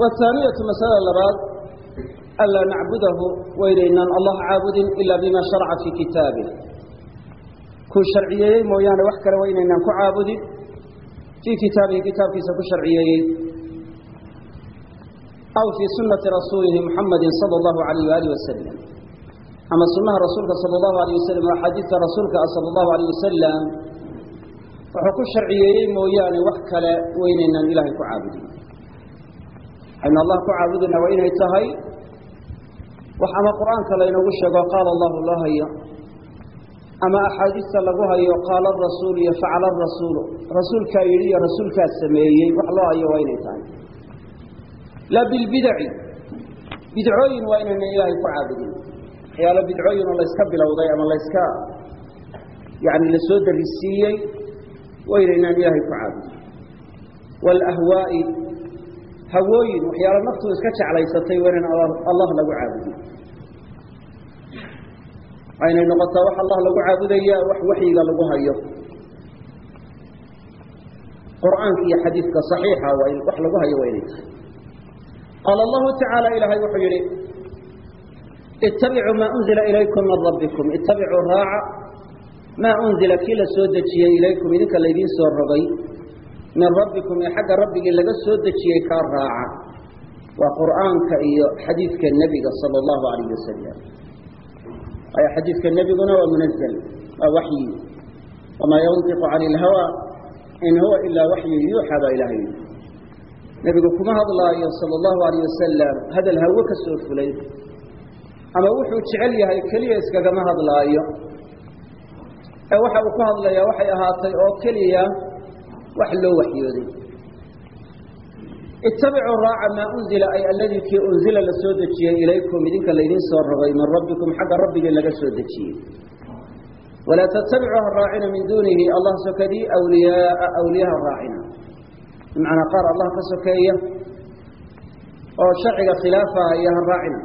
wthaaniyatu masalada labaad anlaa nacbudahu waynaynaan allah caabudin ila bima sharaca fii kitaabih kuu sharciyeeyey mooyaane wax kale waa inaynaan ku caabudin fii kitaabihi kitaabkiisa ku sharciyeeyey aw fii sunati rasuulihi muxamadi sala allahu alayh waalih wasalam ama sunaha rasuulka sala allahu alayh wasalam o axaadiista rasuulka ah sala allahu alayh wasalam wuxuu ku sharciyeeyey mooyaane wax kale waynaynaan ilaahay ku caabudin waxaynu allah ku caabudina waa inay tahay wax ama qur'aanka laynoogu sheego qaala allahu loo hayo ama axaadiista lagu hayo qaala arasuulu iyo facala arasuulu rasuulkaa yidhi iyo rasuulkaa sameeyey wax loo hayo waa inay tahay laa bilbidaci bidcooyin waa inaynan ilaahay ku caabudin waxyaalo bidcooyin oo layska bilowday ama layska yani la soo darisiiyey waa inaynaan ilaahay ku caabudin waalahwaa'i hawooyin waxyaalo naftu iska jeclaysatay waa inaan allah lagu caabudin waa inay noqotaa wax allah lagu caabudaya wax waxyiga lagu hayo. Qur'aanka iyo xadiidka صaxiixa waa wax lagu hayo waa inay tahay. Qaala allahu tacaala ilaahay wuxuu yihi itabicuu maa unzila ilaykum min rabbikum itabicuu raaca maa unzila kii la soo dejiyey ilaykum idinka laydiin soo rogay min rabbikum ee xagga rabbigii laga soo dejiyey kaa raaca waa qur'aanka iyo xadiidka nebiga sala allahu alayh wasalam waayo xadiidka nebiguna waa munazl waa waxyi wamaa yantiqu cani ilhawa in huwa ilaa waxyu yuuxa baa ilahay nebigu kuma hadlaayo sala allahu alayh wasalam hadal hawo ka soo fulay ama wuxuu jecel yahay keliya iskagama hadlaayo. Ee waxa uu ku hadlayaa waxay ahaatay oo keliya wax loo waxyooday. Itabicuu raaca maa unzila ay aladii unzila la dejiyey ilaykum idinka laydin soo rogay min rabbikum xagga rabbigii laga soo dejiyey. Walaa tattabicuu ha raacina min duunihi allah sokadii wliyaaa awliyaha raacina bimacnaa qaar allah ka sokeeya oo sharciga khilaafahaya ha raacina.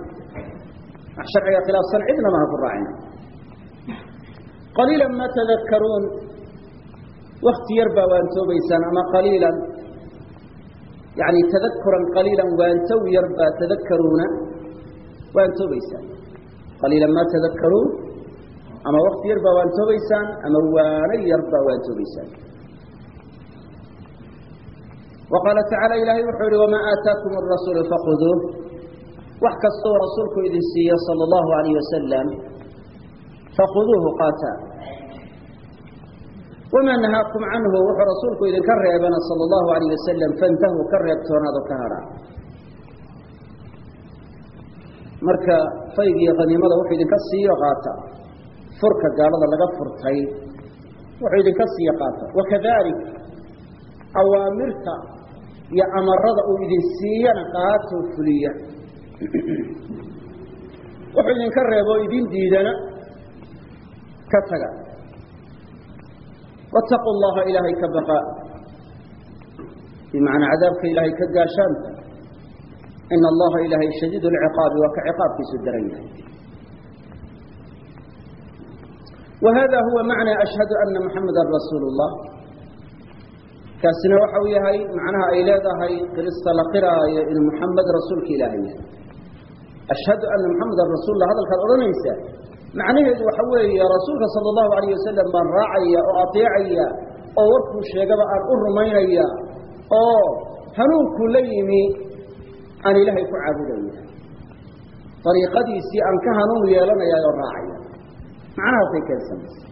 Wax sharciga khilaafsan cidnama ha ku raacina. Qaliila ma tadakaruun wakti yar baa waantoobaysaan ama qaliilan yani tadakuran qaliilan waantow yar baa tadakaruuna waantoobaysaan qaliilan ma tadakaruun ama wakti yar baa waantoobaysaan ama waano yar baa waantoobaysaan wa qaala tacaala ilaahay wuxuu yihi wamaa aataakum arasuulu fakuduuh wax kastoo rasuulku idin siiyo sala allahu alayh wasalam fakuduuhu qaata wamaa nahaakum canhu wuxuu rasuulku idinka reebana sala allahu alayh wasalam fantahuu ka reebtoonaado ka hadha marka fayg iyo qaniimada wuxuu idinka siiyo qaata furka gaalada laga furtay wuxuu idinka siiyo qaata wakadalik awaamirta iyo amarada uu idin siiyana qaatoo fuliya wuxuu idinka reebo idin diidana ka taga wاtaquu اllaha ilaahay ka baqa bimacnaa cadaabka ilaahay ka gaashaanta ina allaha ilaahay shadiid اlciqaabi waa ka ciqaabkiisu daran yahay wa hada huwa macnaa ashhadu ana muxamada rasuul اllah kaasina waxa uu yahay macnaha ay leedahay qirista la qiraayo inuu muxamed rasuulka ilaahay yahay ashhadu ana muxameda rasuul lah hadalkaad odhanaysaa macnaheedu waxa weeye rasuulka sala allahu alayh wasalam baan raacaya oo ateecaya oo warkuu sheegaba aan u rumaynaya oo hanuunkuu la yimi aan ilaahay ku caabudaya. Ariiqadiisii aan ka hanuun yeelanaya oo raacaya. Macnahaasay keensanaysa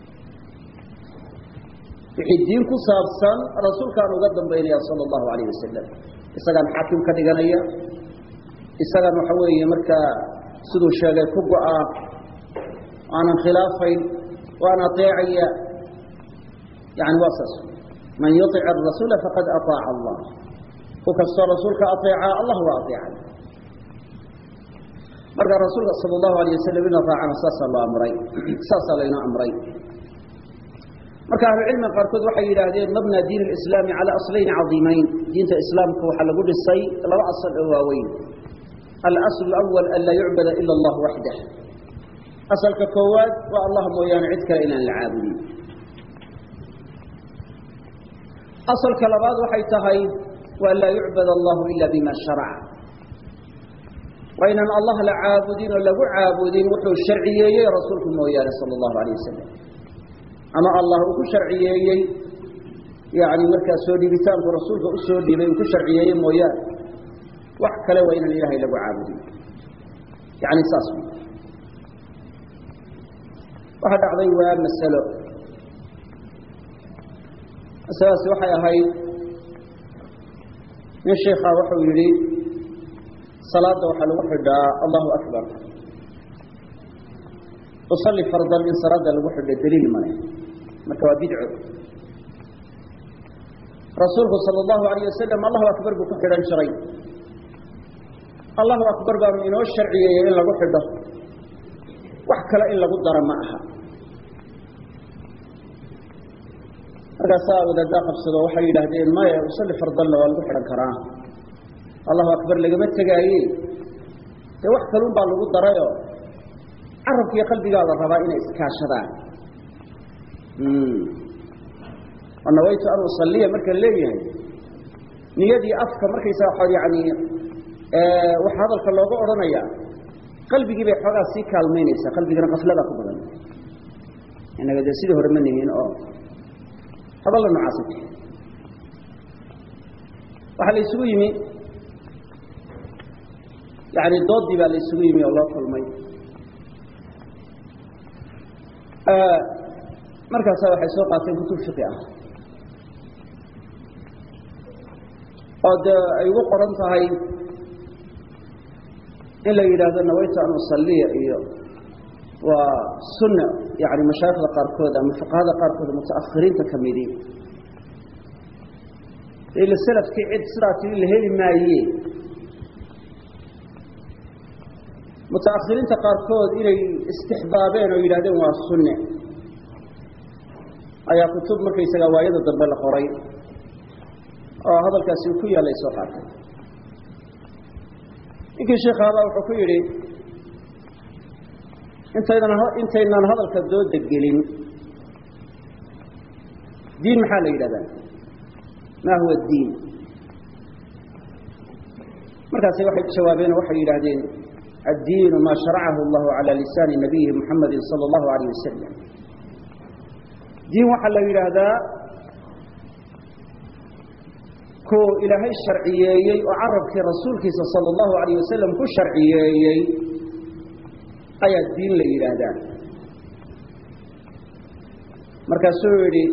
wixii diin ku saabsan rasuulkaan uga dambaynaya sala allahu alayh wasalam isagaan xaakim ka dhiganaya. Isagaan waxa weeye markaa siduu sheegay ku go'aa aanan khilaafayn waan aeecaya yani waa saas man yuic arasuula faqad aaaca allah ku kastoo rasuulka aeecaa allah waa aeecay marka rasuulka sal allahu alayh wasalam in raacana saasaa loo amray saasaa laynoo amray marka ahlucilmiga qaarkood waxay yidhaahdeen mabna diin lislaami cala aslayni cadiimeyn diinta islaamka waxaa lagu dhisay laba asal oo waaweyn alasl awal an laa yucbada ila allah waxdah asalka koowaad waa allah mooyaane cid kale inaan la caabudin. Asalka labaad waxay tahay waan laa yucbad allahu ila bima sharaca. Waa inaan allah la caabudin oo lagu caabudin wuxuu sharciyeeyey rasuulku mooyaane sala allahu alayh wasalam ama allah uu ku sharciyeeyey yani markaa soo dhiibitaanku rasuulka u soo dhiibay uu ku sharciyeeyey mooyaane. Wax kale waa inaan ilaahay lagu caabudin. Yani saas waxaa dhacday waa masalo. Masaladaasi waxay ahayd nin sheikha wuxuu yidhi salaada waxaa lagu xidhaa allahu akbar. Usalli fardan in salaada lagu xidho daliil male marka waa bidco. Rasuulku sala allahu alayh wasalam allahu akbar buu ku xidhan jiray. Allahu akbar baanu inoo sharciyeeyey in lagu xidho wax kale in lagu daro ma aha. Markaasaa wadaadaa qabsado waxay yidhaahdeen maya usalli fardanna waa lagu xidhan karaa. Allahu akbar lagama tegaaye dee wax kalun baa lagu darayoo carabkiiyo qalbigaa la rabaa inay iskaashadaan. Oo nawaytu an usaliya marka leeyahay niyadii afka markaysaa yani waxa hadalka looga odhanaya qalbigii bay xoogaa sii kaalmaynaysaa qalbigana kaflada ku badan. Inaga dee sidii hore ma nihin oo hadalla noocaasa waxaa la isugu yimi yani doodii baa la isugu yimi oo loo kulmay. Markaasa waxay soo qaateen kutub fiqi ah. Oo dee ay ugu qoran tahay in la yidhaahdo nawaytu an usaliya iyo waa sunna yani mashaaikhda qaarkood ama fuqahada qaarkood mutaahiriinta kamidi ila salafkii cid sidaa tii la heli maaye mutaahiriinta qaarkood inay istixbaabeen oo yidhahdeen waa sunne ayaa kutub markaysaga waayada dambe la qoray. Oo hadalkaasi ku yaallay soo qaatay ninkii sheikhaabaa wuxuu ku yidhi intaydan intaynaan hadalka dooda gelin diin maxaa la yidhahdaa? Maa huwa diin? Markaasi waxay jawaabeen oo waxay yidhahdeen addiinu maa sharacahu allahu cala lisaani nabiyihi muxamadi sala allahu alayh wasalam diin waxaa la yidhaahdaa ku ilaahay sharciyeeyey oo carabkii rasuulkiisa salى اllahu alayh wasalam ku sharciyeeyey ayaa diin la yidhaahdaa markaasuu yidhi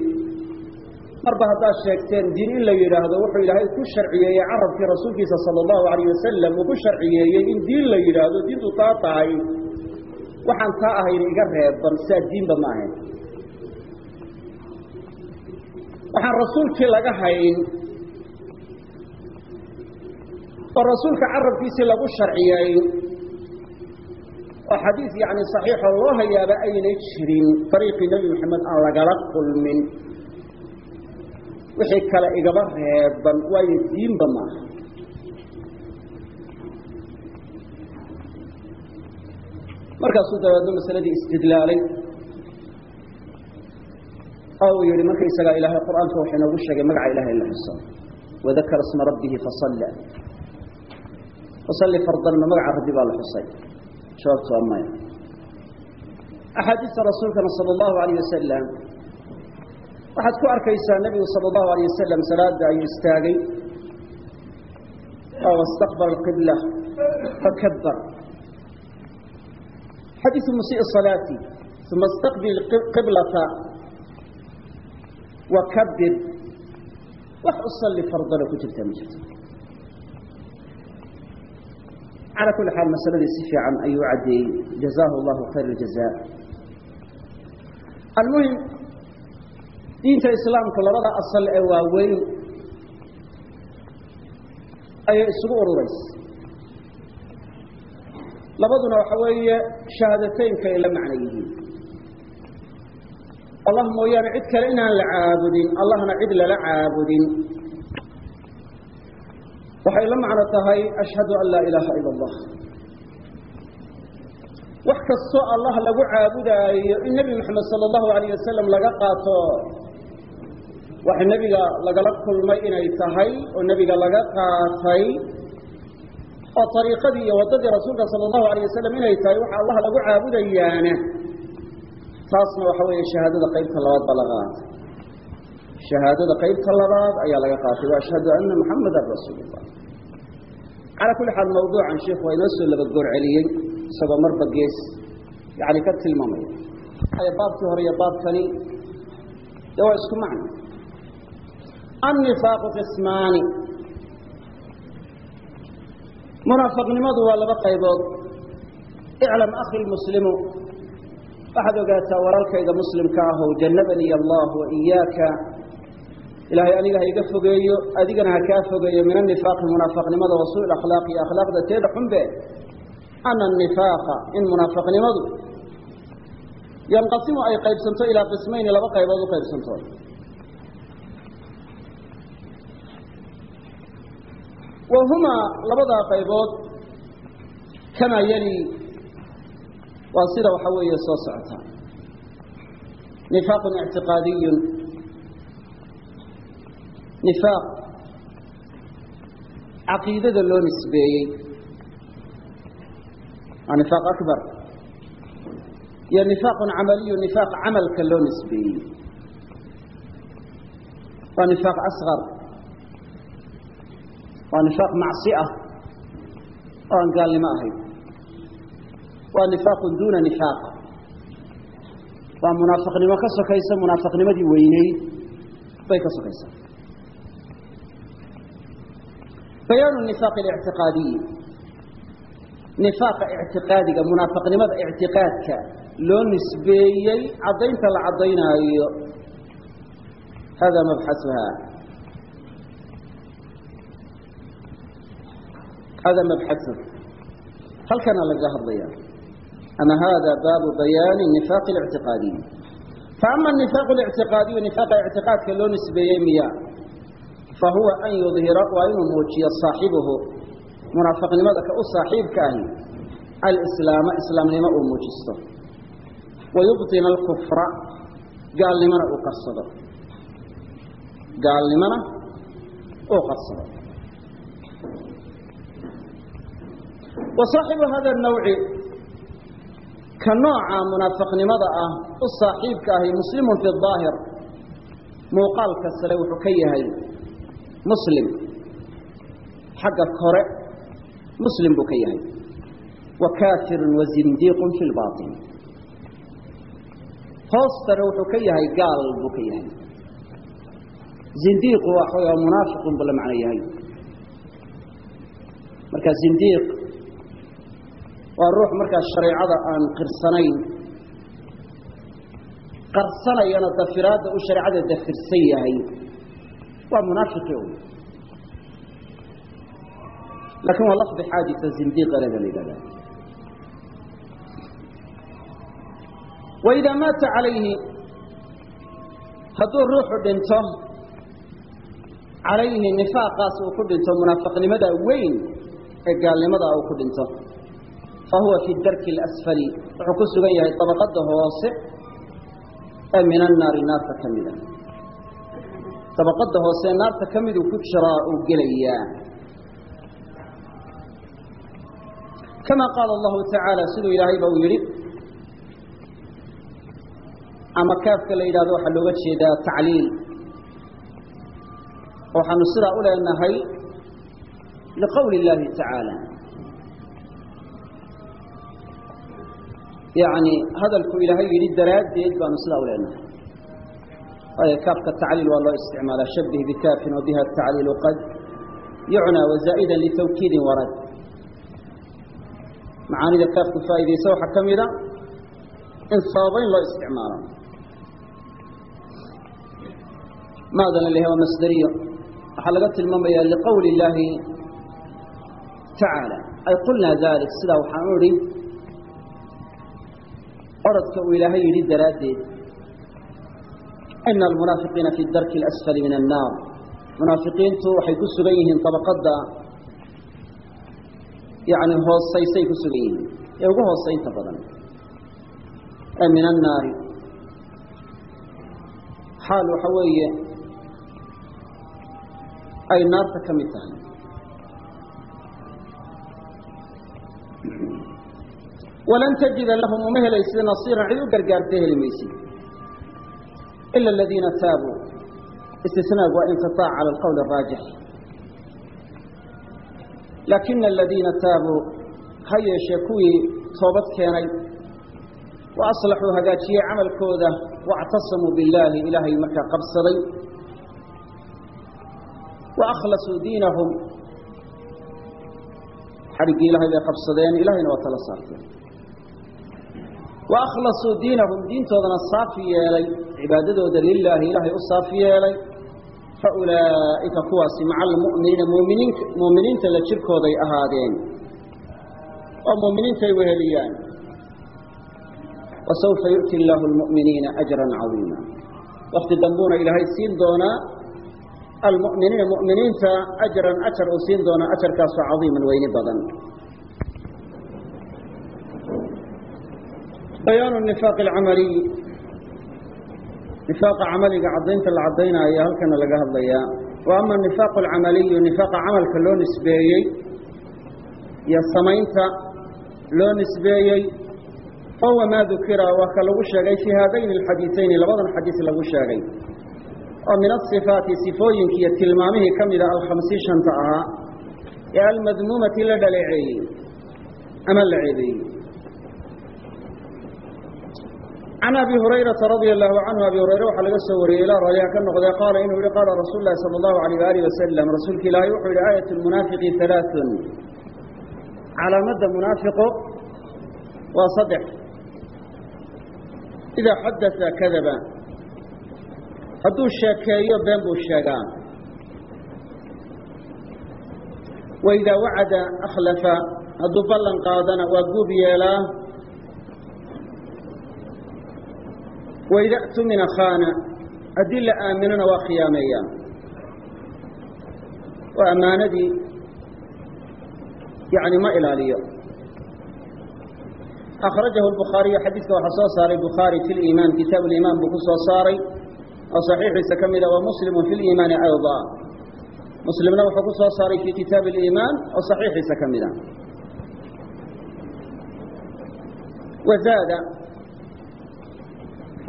marba haddaad sheegteen diin in la yidhaahdo wuxuu ilaahay ku sharciyeeyey carabkii rasuulkiisa sala allahu alayh wasalam uu ku sharciyeeyey in diin la yidhaahdo diintu taa tahay. Waxaan taa ahayn iga reeban sidaa diinba ma ahayn. Waxaan rasuulkii laga hayn oo rasuulka carabkiisii lagu sharciyeey oo xadiis yani saxiixoo loo hayaaba aynay jirin dariiqii nebi maxamed aan lagala kulmin. Wixii kale igaba reeban waayo diinba maaha markaasuu dabeedna masaladii istidlaalay oo uu yihi markaysagaa ilaahay qur'aanka waxa inoogu sheegay magaca ilahay la xuso. Wadakara sma rabbihi fasalla fasalli fardanna magaca rabbi baa la xusay jawaabtu waa maya axaadiista rasuulkana sala allahu alayh wasalam waxaad ku arkaysaa nebigu sala allahu alayh wasalam salaada ayuu istaagay oo wastaqbala alqibla fakabbar xadiisu musii salaati uma istaqbil qiblata wakabir wax usalli fardana ku jirta ma jirto calى kuli xaal masaladii si fiican ayuu caddeeyey jazaahu allahu khayr اljaza almuhim diinta islaamku labada asal ee waaweyn ayay isugu ururaysa labaduna waxa weeye shahaadateynka ay la macno yihiin allah mooyaane cid kale inaan la caabudin allahna cid lala caabudin waxay la macno tahay ashhadu an laa ilaaha ila allah wax kastoo allah lagu caabudaayo in nebi moxamed sala allahu alayh wasalam laga qaato wax nebiga lagala kulmay inay tahay oo nebiga laga qaatay oo ariiqadii iyo waddadii rasuulka sala allahu alayh wasalam inay tahay waxa allah lagu caabudayaana taasna waxa weeye shahaadada qaybta labaad baa laga qaatay shahaadada qaybta labaad ayaa laga qaatay ashhadu ana muxamadan rasuulullah calaa kulli xaal mawduucan sheikhu waa inoo soo laba goor celiyey isagoo marba gees yani ka tilmaamaya baabkii hore iyo baabkani dee waa isku macno. Annifaaqu qismaani. Munaafaqnimadu waa laba qaybood. Iclam akhi lmuslimu waxaad ogaataa walaalkayga muslimka ahow jannabaniy allah wa iyaaka ilaahay aniga ha iga fogeeyo adigana ha kaa fogeeyo min anifaaqi munaafaqnimada wa suu akhlaaqi iyo akhlaaqda teeda xunbe. Ana anifaaqa in munaafaqnimadu yanqasimu ay qaybsanto ilaa qismayni laba qaybood u qaybsanto. Wa humaa labadaa qaybood kamaa yali waa sida waxa weeye soo socota. Nifaaqun ictiqaadiyun nifaaq. Caqiidada loo nisbeeyey waa nifaaq akbar. Iyo nifaaqun camaliyu nifaaq camalka loo nisbeeyey. Waa nifaaq asqar waa nifaaq macsi ah oo aan gaalnimo ahayn. Waa nifaaqun duuna nifaaq. Waa munaafaqnimo ka sokaysa munaafaqnimadii weyneyd bay ka sokaysaa bayaan nifaaq ictiqaadiyi nifaaqa ictiqaadiga munaafiqnimada ictiqaadka loo nisbeeyey caddaynta la caddaynaayo. hada mabxasuha hada mabxasu halkana lagaga hadlaya ama hada baabu bayaani nifaaq ictiqaadiyi fa ama nifaaq ictiqaadiyu nifaaqa ictiqaadka loo nisbeeyey miya fahuwa an yudhira waa inuu muujiyo saaxibuhu munaafaqnimada ka u saaxiibka ahi alislaama islaamnimo uu muujisto wayubطina alkufra gaalnimona uu qarsado gaalnimona uu qarsado wa saaxibu hada nawci ka nooca munaafaqnimada ah u saaxiibka ahi muslimun fi daahir muuqaalka sare wuxuu ka yahay muslim. Xagga kore muslim buu ka yahay. Wa kaafirun wa zindiiqun fi lbaطin hoostana wuxuu ka yahay gaal buu ka yahay. Zindiiqu waa munaafiqun buu la macno yahay. Marka zindiiq waa ruux markaa shareecada aan qirsanayn. Qarsanayana dafiraadda uu shareecada dafirsan yahay waa munaafiqi un laakiin waa lafdi xaadisa zindiiqanada la yidhahda waidaa maata calayhi hadduu ruuxu dhinto calayhi nifaaqaas uu ku dhinto munaafaqnimada weyn ee gaalnimada uu ku dhinto fahuwa fi darki اlasfali wuxuu ku sugan yahay dabaqada hoose ee min annaari naarta ka mida dabaqada hoose naarta ka miduu ku jiraa uu gelayaa. Kama qaala allahu tacaala siduu ilaahayba uu yidhi ama kaafka la yidhahdo waxaa looga jeedaa tacliil. Waxaanu sidaa u leenahay liqowli اllahi tacaala yani hadalku ilaahay yidhi daraaddeed baanu sidaa u leenahay kaafka tacliil waa loo isticmaalaa. Shabih bikaafin wa biha tacliilu qad yucnaa wazaa'ida litawkiidin warad. Macaanida kaafku faa'iidaysa waxaa ka mida in sababayn loo isticmaalo maadana laha waa masderiyo waxaa laga tilmaamaya liqowli illaahi tacaala ay qulnaa dalik sidaa waxaan u idhi oradka uu ilaahay yidhi daraaddeed ina almunaafiqiina fi darki اlasfali min annaar munaafiqiintu waxay ku sugan yihiin dabaqadda yani hoosaysay ku sugan yihiin ee ugu hoosaynta badan ee min annaari xaal waxa weeye ay naarta ka mid tahay walan tajida lahum uma helaysid nasiiran cid u gargaarta heli maysid ila aladiina taabuu istisnaag waa inqiaac cala alqowl araajix laakina aladiina taabuu ha yeeshee kuwii toobad keenay wa aslaxuu hagaajiyey camalkooda waاctasamuu billaahi ilaahay markaa qabsaday wa akhlasuu diinahum xadhiggii ilahay bay qabsadeen ilahayna waa tala saarteen wa akhlasuu diinahum diintoodana saafi yeelay cibaadadooda lilaahi ilaahay u saafi yeelay fa ulaa'ika kuwaasi maca almu'miniina muminiin mu'miniinta la jirkooday ahaadeen oo mu'miniintay weheliyaan wasawfa yu'ti illaahu almu'miniina ajran cadiima wakti dambuuna ilaahay siin doonaa almu'miniina mu'miniinta ajran ajar uu siin doonaa ajarkaasoo cadiiman weyni badan bayaanu nifaaqi alcamaliy nifaaqa camaliga caddaynta la caddaynaayo halkana laga hadlayaa. Wa ama anifaaqu alcamaliyu nifaaqa camalka loo nisbeeyey iyo samaynta loo nisbeeyey fahuwa maa dukira waa ka lagu sheegay fii haadayni alxadiiثayni labadan xadiis lagu sheegay. Oo min asifaati sifooyinki iyo tilmaamihii ka mida alkhamsii shanta ahaa ee almadmuumati la dhaleeceeyey ama la ceebeeyey can abi hurayraa radia allahu canhu abi hurayre waxaa laga soo wariyey ilaa raaliha ka noqdee qaala inuu yihi qaala rasuulu lahi sala allahu alayh waalih wasalam rasuulka ilaahay wuxuu yihi aayat lmunaafiqi halaaثun calaamadda munaafiqo waa saddex idaa xaddaa kadaba hadduu sheekeeyo been buu sheegaa wa idaa wacada akhlafa hadduu ballan qaadana waa guub yeelaa waida tumina khaana haddii la aaminona waa khiyaameeyaa oo ammaanadii yani ma ilaaliyo akhrajahu lbukhaariyu xadiidka waxaa soo saaray bukhaari fi liimaan kitaab liimaan buu ku soo saaray oo saxiixiisa ka mida wa muslimu fi liimaani ayda muslimna wuxuu ku soo saaray fii kitaabi aliimaan oo saxiixiisa ka mida wazaada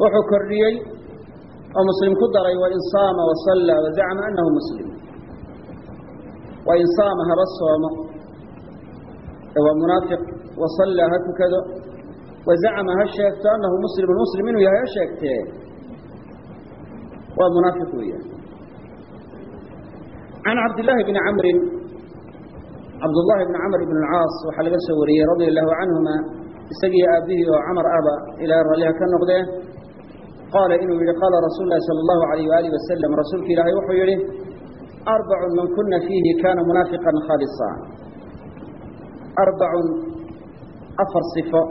wuxuu kordhiyey oo muslim ku daray wain saama wasalla wazacma annahu muslim. Wain saama haba soomo. Ee waa munaafiq wasallaa ha tukado. Wazacma ha sheegto annahu muslimun muslim inuu yahay ha sheegtee. Waa munaafiq weeyaan can cabdillaahi bni camrin cabdullaahi bni camr ibn alcaas waxaa laga soo wariyey radia allahu canhuma isagii aabbihii oo camar aba ilaa ralliha ka noqdee qaala inuu yihi qaala rasuulu lahi sala allahu alayh waaalih wasalam rasuulka ilaahay wuxuu yihi arbacun man kuna fiihi kana munaafiqan khaalisa arbacun afar sifo.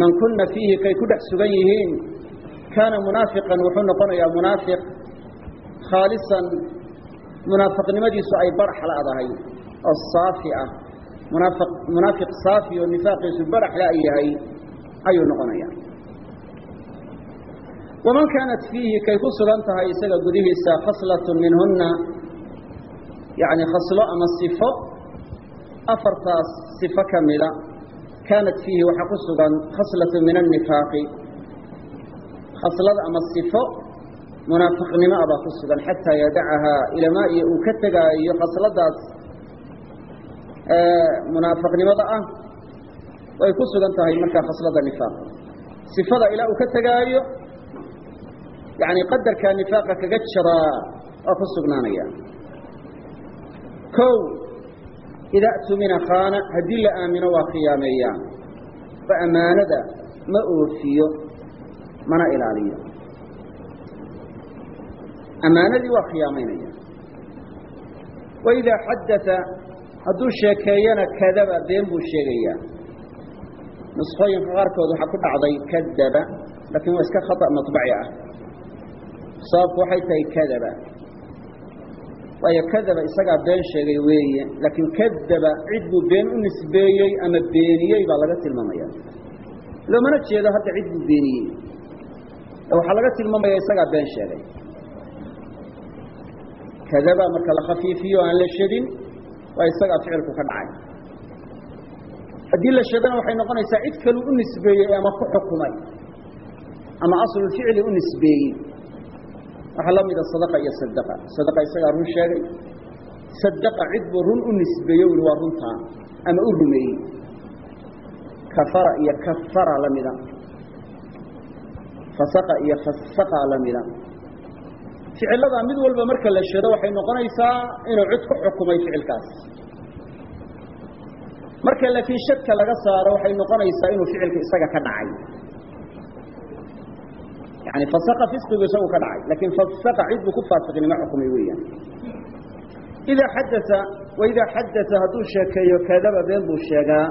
Man kuna fiihi kay ku dhex sugan yihiin kaana munaafiqan wuxuu noqonayaa munaafiq. Khaalisan munaafiqnimadiisu ay barax la-dahay oo saafi ah. Munaafiq saafi oo nifaaqiisu barax la yahay ayuu noqonaya waman kaanat fiihi kay ku sugan tahay isaga gudihiisa khaslatun minhunna yani khaslo ama sifo afartaas sifo ka mida kaanat fiihi waxaa ku sugan khaslatu min annifaaqi khaslad ama sifo munaafiqnimo abaa ku sugan xataa yadacahaa ilamaa iyo uu ka tegaayo khasladaas munaafiqnimada ah way ku sugan tahay markaa khaslada nifaaq sifada ilaa uu ka tegaayo yani qadarkaa nifaaqa kaga jiraa waa ku sugnaanaya kow idaa tumina khaana haddii la aamino waa khiyaameeyaa fa ammaanada ma oofiyo mana ilaaliyo ammaanadii waa khiyaamaynaya wa idaa xadaa hadduu sheekeeyana kadaba been buu sheegayaa nusqooyinka qaarkood waxaa ku dhacday kadaba laakiin waa iska khata maطbaci ah sababku waxay tahay kadaba. Waayo kadaba isagaa been sheegay weeye laakiin kadaba cid buu been u nisbeeyey ama beeniyey baa laga tilmaamaya. Loomana jeedo hadda cid buu beeniyey. Waxaa laga tilmaamaya isagaa been sheegay. Kadaba marka la khafiifiyo aan la shadin waa isagaa ficilku ka dhacay. Haddii la shadana waxay noqonaysaa cid kalu u nisbeeyey ama ku xukumay ama aslulficli u nisbeeyey waxaa la mida sadaqa iyo sadaqa. Sadaqa isagaa run sheegay. Sadaqa cid buu run u nisbeeye ui waa runtaa ama u rumeeyey. Kafara iyo kafara la mida fasaqa iyo fasaqa la mida ficilada mid walba marka la shado waxay noqonaysaa inuu cid ku xukumay ficilkaas. Marka laakiin shadka laga saaro waxay noqonaysaa inuu ficilka isaga ka dhacay yani fasaqa fisqigu isagu ka dhacay laakiin fasaqa cid buu ku faasiqnimo xukumay weeyaan idaa xadaa waidaa xadaa hadduu sheekeeyo kadaba been buu sheegaa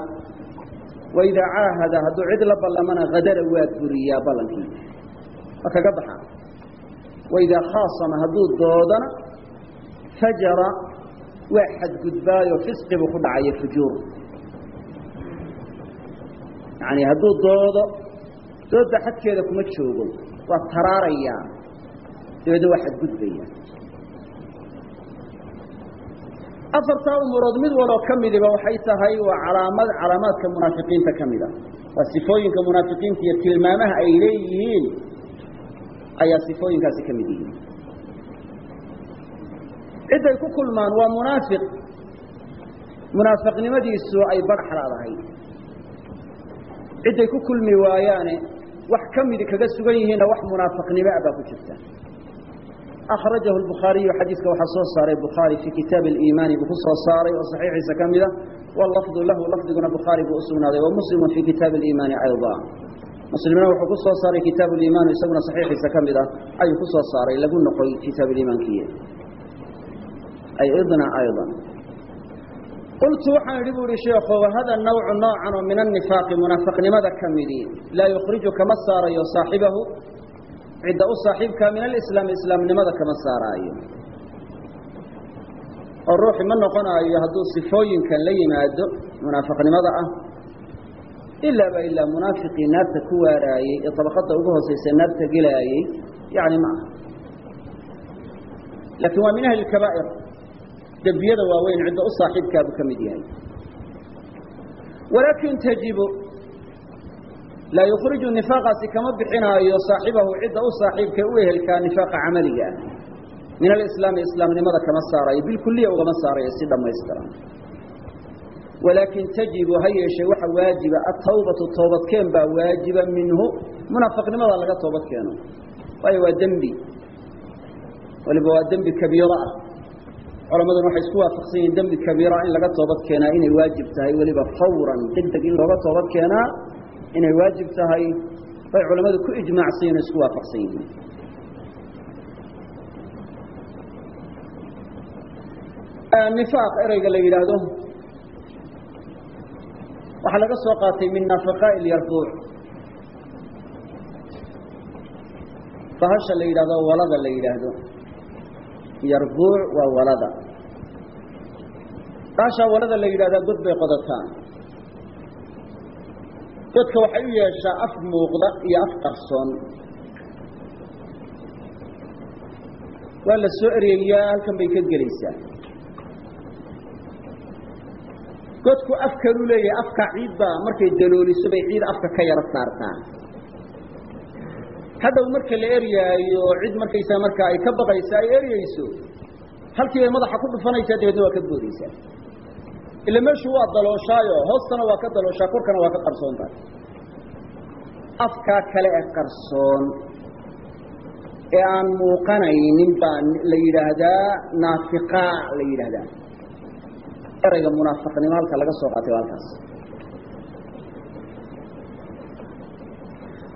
waidaa caahada hadduu cid la ballamana hadara waa guriyaa ballankii waa kaga baxa waidaa khaasama hadduu doodana fajara waa xadgudbaayo fisqi buu ku dhacayo fujuur yani hadduu doodo doodda xadkeeda kuma joogo waa taraarayaa dabeedna waa xadgudbaya. Afartaa umurood mid waloo ka midiba waxay tahay waa calaamad calaamaadka munaafiqiinta ka mid a waa sifooyinka munaafiqiinta iyo tilmaamaha ay leeyihiin ayaa sifooyinkaasi ka mid yihiin. Cidday ku kulmaan waa munaafiq. Munaafiqnimadiisu ay badhax laadahay. Cidday ku kulmi waayaane wax ka midi kaga sugan yihiinna wax munaafiqnimoa baa ku jirta. akhrajahu lbukhaariyu xadiiska waxaa soo saaray bukhaari fii kitaabi aliimaani buu ku soo saaray oo saxiixiisa ka mida. wallafdu lahu lafdiguna bukhaari buu usugnaaday wa muslimu fii kitaabi aliimaani ayda muslimna wuxuu ku soo saaray kitaabu liimaan isaguna saxiixiisa ka mid ah ayuu ku soo saaray. lagu noqoy kitaabu liimaankiy ay idna ayضa qultu waxaan idhi bu ihi sheeko wahada nawcu noocan oo min anifaaqi munaafiqnimada ka midi laa yukhriju kama saarayo saaxibahu cidda u saaxiibkaa min alislaami islaamnimada kama saaraayo oo ruuxi ma noqonaayo hadduu sifooyinkan la yimaado munaafiqnimada ah ilaaba ilaa munaafiqii naarta ku waaraayey ee dabaqada ugu hooseysa naarta gelaayey yani ma aha laakiin waa min ahli kabaa'ir dembiyada waaweyn cidda u saaxiibkaabuu ka mid yahay. Walaakin tajibu laa yukhriju nifaaqaasi kama bixinaayo saaxibahu cidda u saaxiibka u ehelkaa nifaaqa camaliga ah. Min alislaami islaamnimada kama saarayo bilkuliya ugama saarayo si dhammaystiran. Walaakin tajibu ha yeeshee waxa waajiba atawbatu toobadkeen baa waajiba minhu munaafiqnimada laga toobad keeno. Waayo waa dembi. Waliba waa dembi kabiiro ah culamaduna waxay isku waafaqsan yihiin dembi kabiira in laga toobad keenaa inay waajib tahay weliba fawran deg deg in looga toobad keenaa inay waajib tahay. Bay culamadu ku ijmaacsan yihiin isku waafaqsan yihiin nifaaq ereyga la yidhaahdo. Waxaa laga soo qaatay min nafaqaa ilyarbuuc bahasha la yidhahdo walada la yidhaahdo yarbuuc waa walada. Bahashaa walada la yidhahdaa god bay qodataa godka waxay u yeeshaa af muuqda iyo af qarsoon. Waa la soo ereeyaa halkan bay ka gelaysaa. Godku afkanuu leeyahay afka ciid baa markay dalooliso bay ciid afka ka yaro saartaa hadhow marka la eryaayo cid markaysaa markaa ay ka baqaysa ay eryayso halkii bay madaxa ku dhufanaysaa dabeedna waa ka boodaysaa ila meeshu waa dalooshaayo hoostana waa ka dalooshaa korkana waa ka qarsoon tahay afkaa kale ee qarsoon ee aan muuqanaynin baa la yidhaahdaa naafiqaa la yidhaahdaa. Ereyga munaafiqnimo halka laga soo qaatay waa halkaas.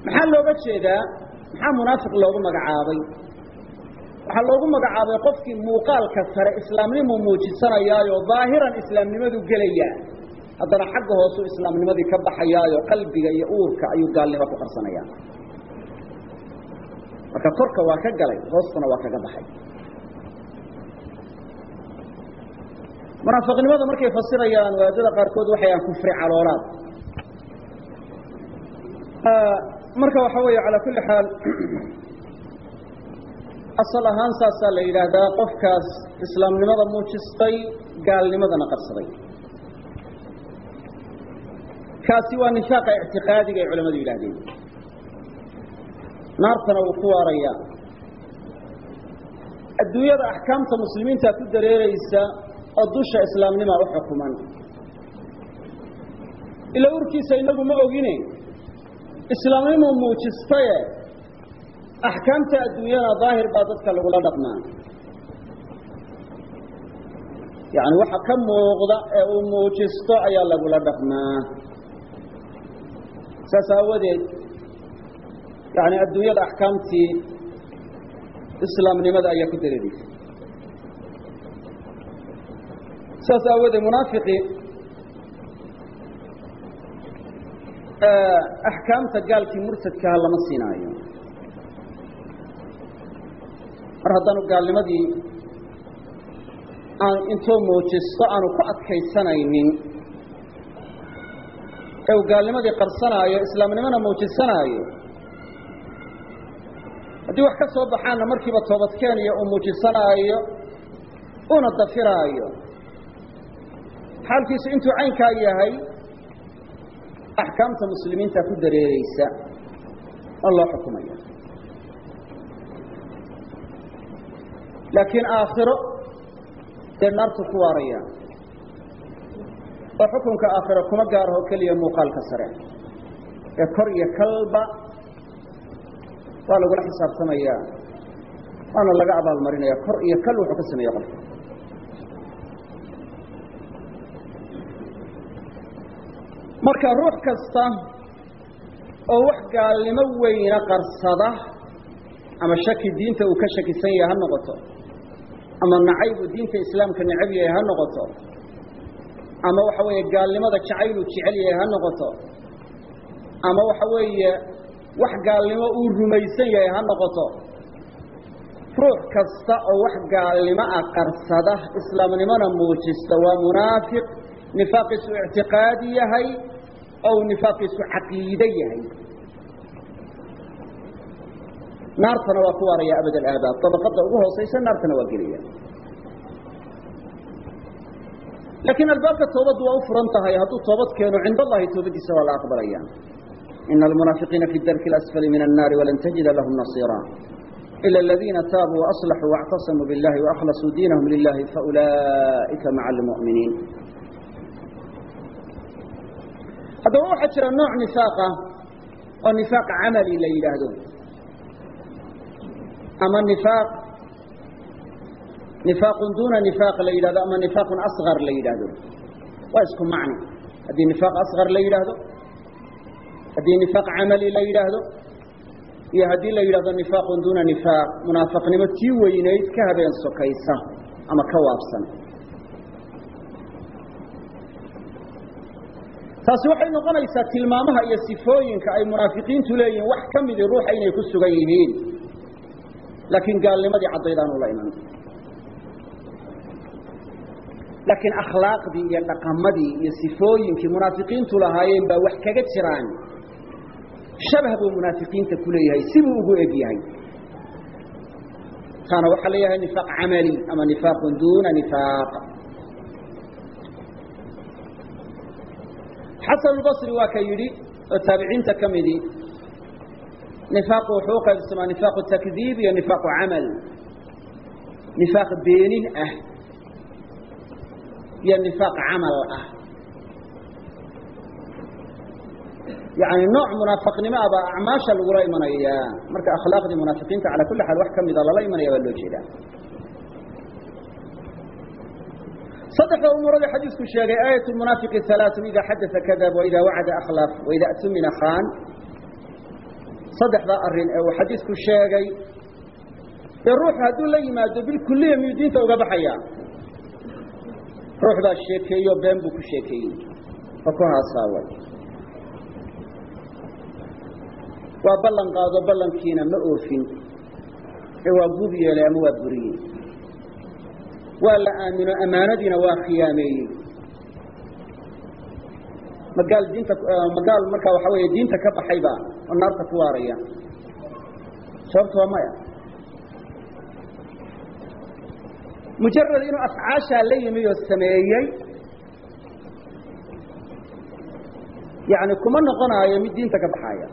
Maxaa looga jeedaa maxaa munaafiq loogu magacaabay? Waxaa loogu magacaabay qofkii muuqaalka sare islaamnimuu muujisanayaayo daahiran islaamnimadu gelaya. Haddana xagga hoosu islaamnimadii ka baxayaayo qalbiga iyo uurka ayuu gaalnimo ku qarsanayaa. Marka korka waa ka galay hoostana waa kaga baxay. Munaafiqnimada markay fasirayaan wadaadada qaarkood waxay aan kufri caloolaad marka waxa weeye calaa kulli xaal asal ahaan saasaa la yidhaahdaa qofkaas islaamnimada muujistay gaalnimadana qarsaday. Kaasi waa nifaaqa ictiqaadiga ay culamadu yidhahdeen naartana wuu ku waarayaa. Adduunyada axkaamta muslimiinta ku dareereysa oo dusha islaamnima u xukuman. Ila urkiisa inagu ma ogine islaamnimuu muujistaye axkaamta adduunyana daahir baa dadka lagula dhaqmaa. Yani waxa ka muuqda ee uu muujisto ayaa lagula dhaqmaa. Saas aawadeed yani adduunyada axkaamtii islaamnimada ayaa ku dareereysa saas aawadeed munaafiqii axkaamta gaalkii murtadkaha lama siinaayo. Mar haddaanu gaalnimadii aan intuu muujisto aanu ku adkaysanaynin ee uu gaalnimadii qarsanaayo islaamnimona muujisanaayo haddii wax ka soo baxaanna markiiba toobadkeeniyo uu muujisanaayo una dafiraayo xaalkiisu intuu caynkaa yahay axkaamta muslimiinta ku dareereysa oo loo xukumaya laakiin aakhiro dee naartu ku waaraya oo xukunka aakhiro kuma gaaraho keliya muuqaalka sare. Ee kor iyo kalba waa lagula xisaabtamaya waana laga abaalmarinaya kor iyo kal wuxuu ka sameeye qofka marka ruux kasta oo wax gaalnimo weyna qarsada ama shaki diinta uu ka shakisan yahay ha noqoto ama nacaybu diinta islaamka necab yahay ha noqoto ama waxa weeye gaalnimada jacayluu jecel yahay ha noqoto ama waxa weeye wax gaalnimo uu rumaysan yahay ha noqoto ruux kasta oo wax gaalnimo ah qarsada islaamnimona muujista waa munaafiq nifaaqiisu ictiqaadi yahay ou nifaaqiisu caqiide yahay naartana waa ku waaraya abad alaabaad dabaqada ugu hoosaysa naartana waa gelaya laakiin albaabka toobaddu waa u furan tahay hadduu toobad keeno cind allahi toobadiisa waa la aqbalaya ina almunaafiqiina fi darki اlasfali min الnaari walan tajida lahum nasiira ila اladiina taabuu وaصlaxuu واctasamuu biاllahi وakhlasuu diinahum lilahi faulaئika maca اlmuؤminiin haddaba waxaa jira nooc nifaaqa oo nifaaq camali la yidhaahdo. Ama nifaaq nifaaqun duuna nifaaq la yidhahdo ama nifaaqun asgar la yidhaahdo. Waa isku macni. Haddii nifaaq asgar la yidhaahdo haddii nifaaq camali la yidhaahdo iyo haddii la yidhahdo nifaaqun duuna nifaaq munaafaqnimo tii weynayd ka habeen sokaysa ama ka waabsan taasi waxay noqonaysaa tilmaamaha iyo sifooyinka ay munaafiqiintu leeyihiin wax ka midi ruuxa inay ku sugan yihiin. Laakiin gaalnimadii caddaydaanu la iman laakiin akhlaaqdii iyo dhaqamadii iyo sifooyinkii munaafiqiintu lahaayeen baa wax kaga jiraan. Shabah buu munaafiqiinta ku leeyahay sibuu ugu eg yahay. Taana waxaa leeyahay nifaaq camali ama nifaaqun duuna nifaaq xasan albasri waa ka yidhi oo taabiciinta ka midii nifaaqu wuxuu u qaybsamaa nifaaqu takdiib iyo nifaaqu camal. Nifaaq beenin ah iyo nifaaq camal ah. Yani nooc munaafaqnimo ah baa acmaasha lagula imanayaa. Marka akhlaaqdii munaafiqiinta cala kulli xaal wax ka mida lala imanaya baa loo jeedaa saddexda umuurada xadiisku sheegay aayat munaafiqi alaau ida xadaa kadab waida wacada akhlaf waida tumina khan saddexdaa arrin ee uu xadiisku sheegay dee ruuxu hadduu la yimaado bilkuliya miyuu diinta uga baxaya ruux baa sheekeeyo been buu ku sheekeeyey oo ku haasaaway waa ballan qaado ballankiina ma oofin ee waa gub yeelay ama waa buriyey waa la aamino amaanadiina waa khiyaameeyey. Magaal diinta magaal markaa waxaa weeye diinta ka baxayba oo naarta ku waaraya. Sababto waa maya. Mujarad inuu afcaashaa la yimi oo sameeyey yani kuma noqonaayo mid diinta ka baxaya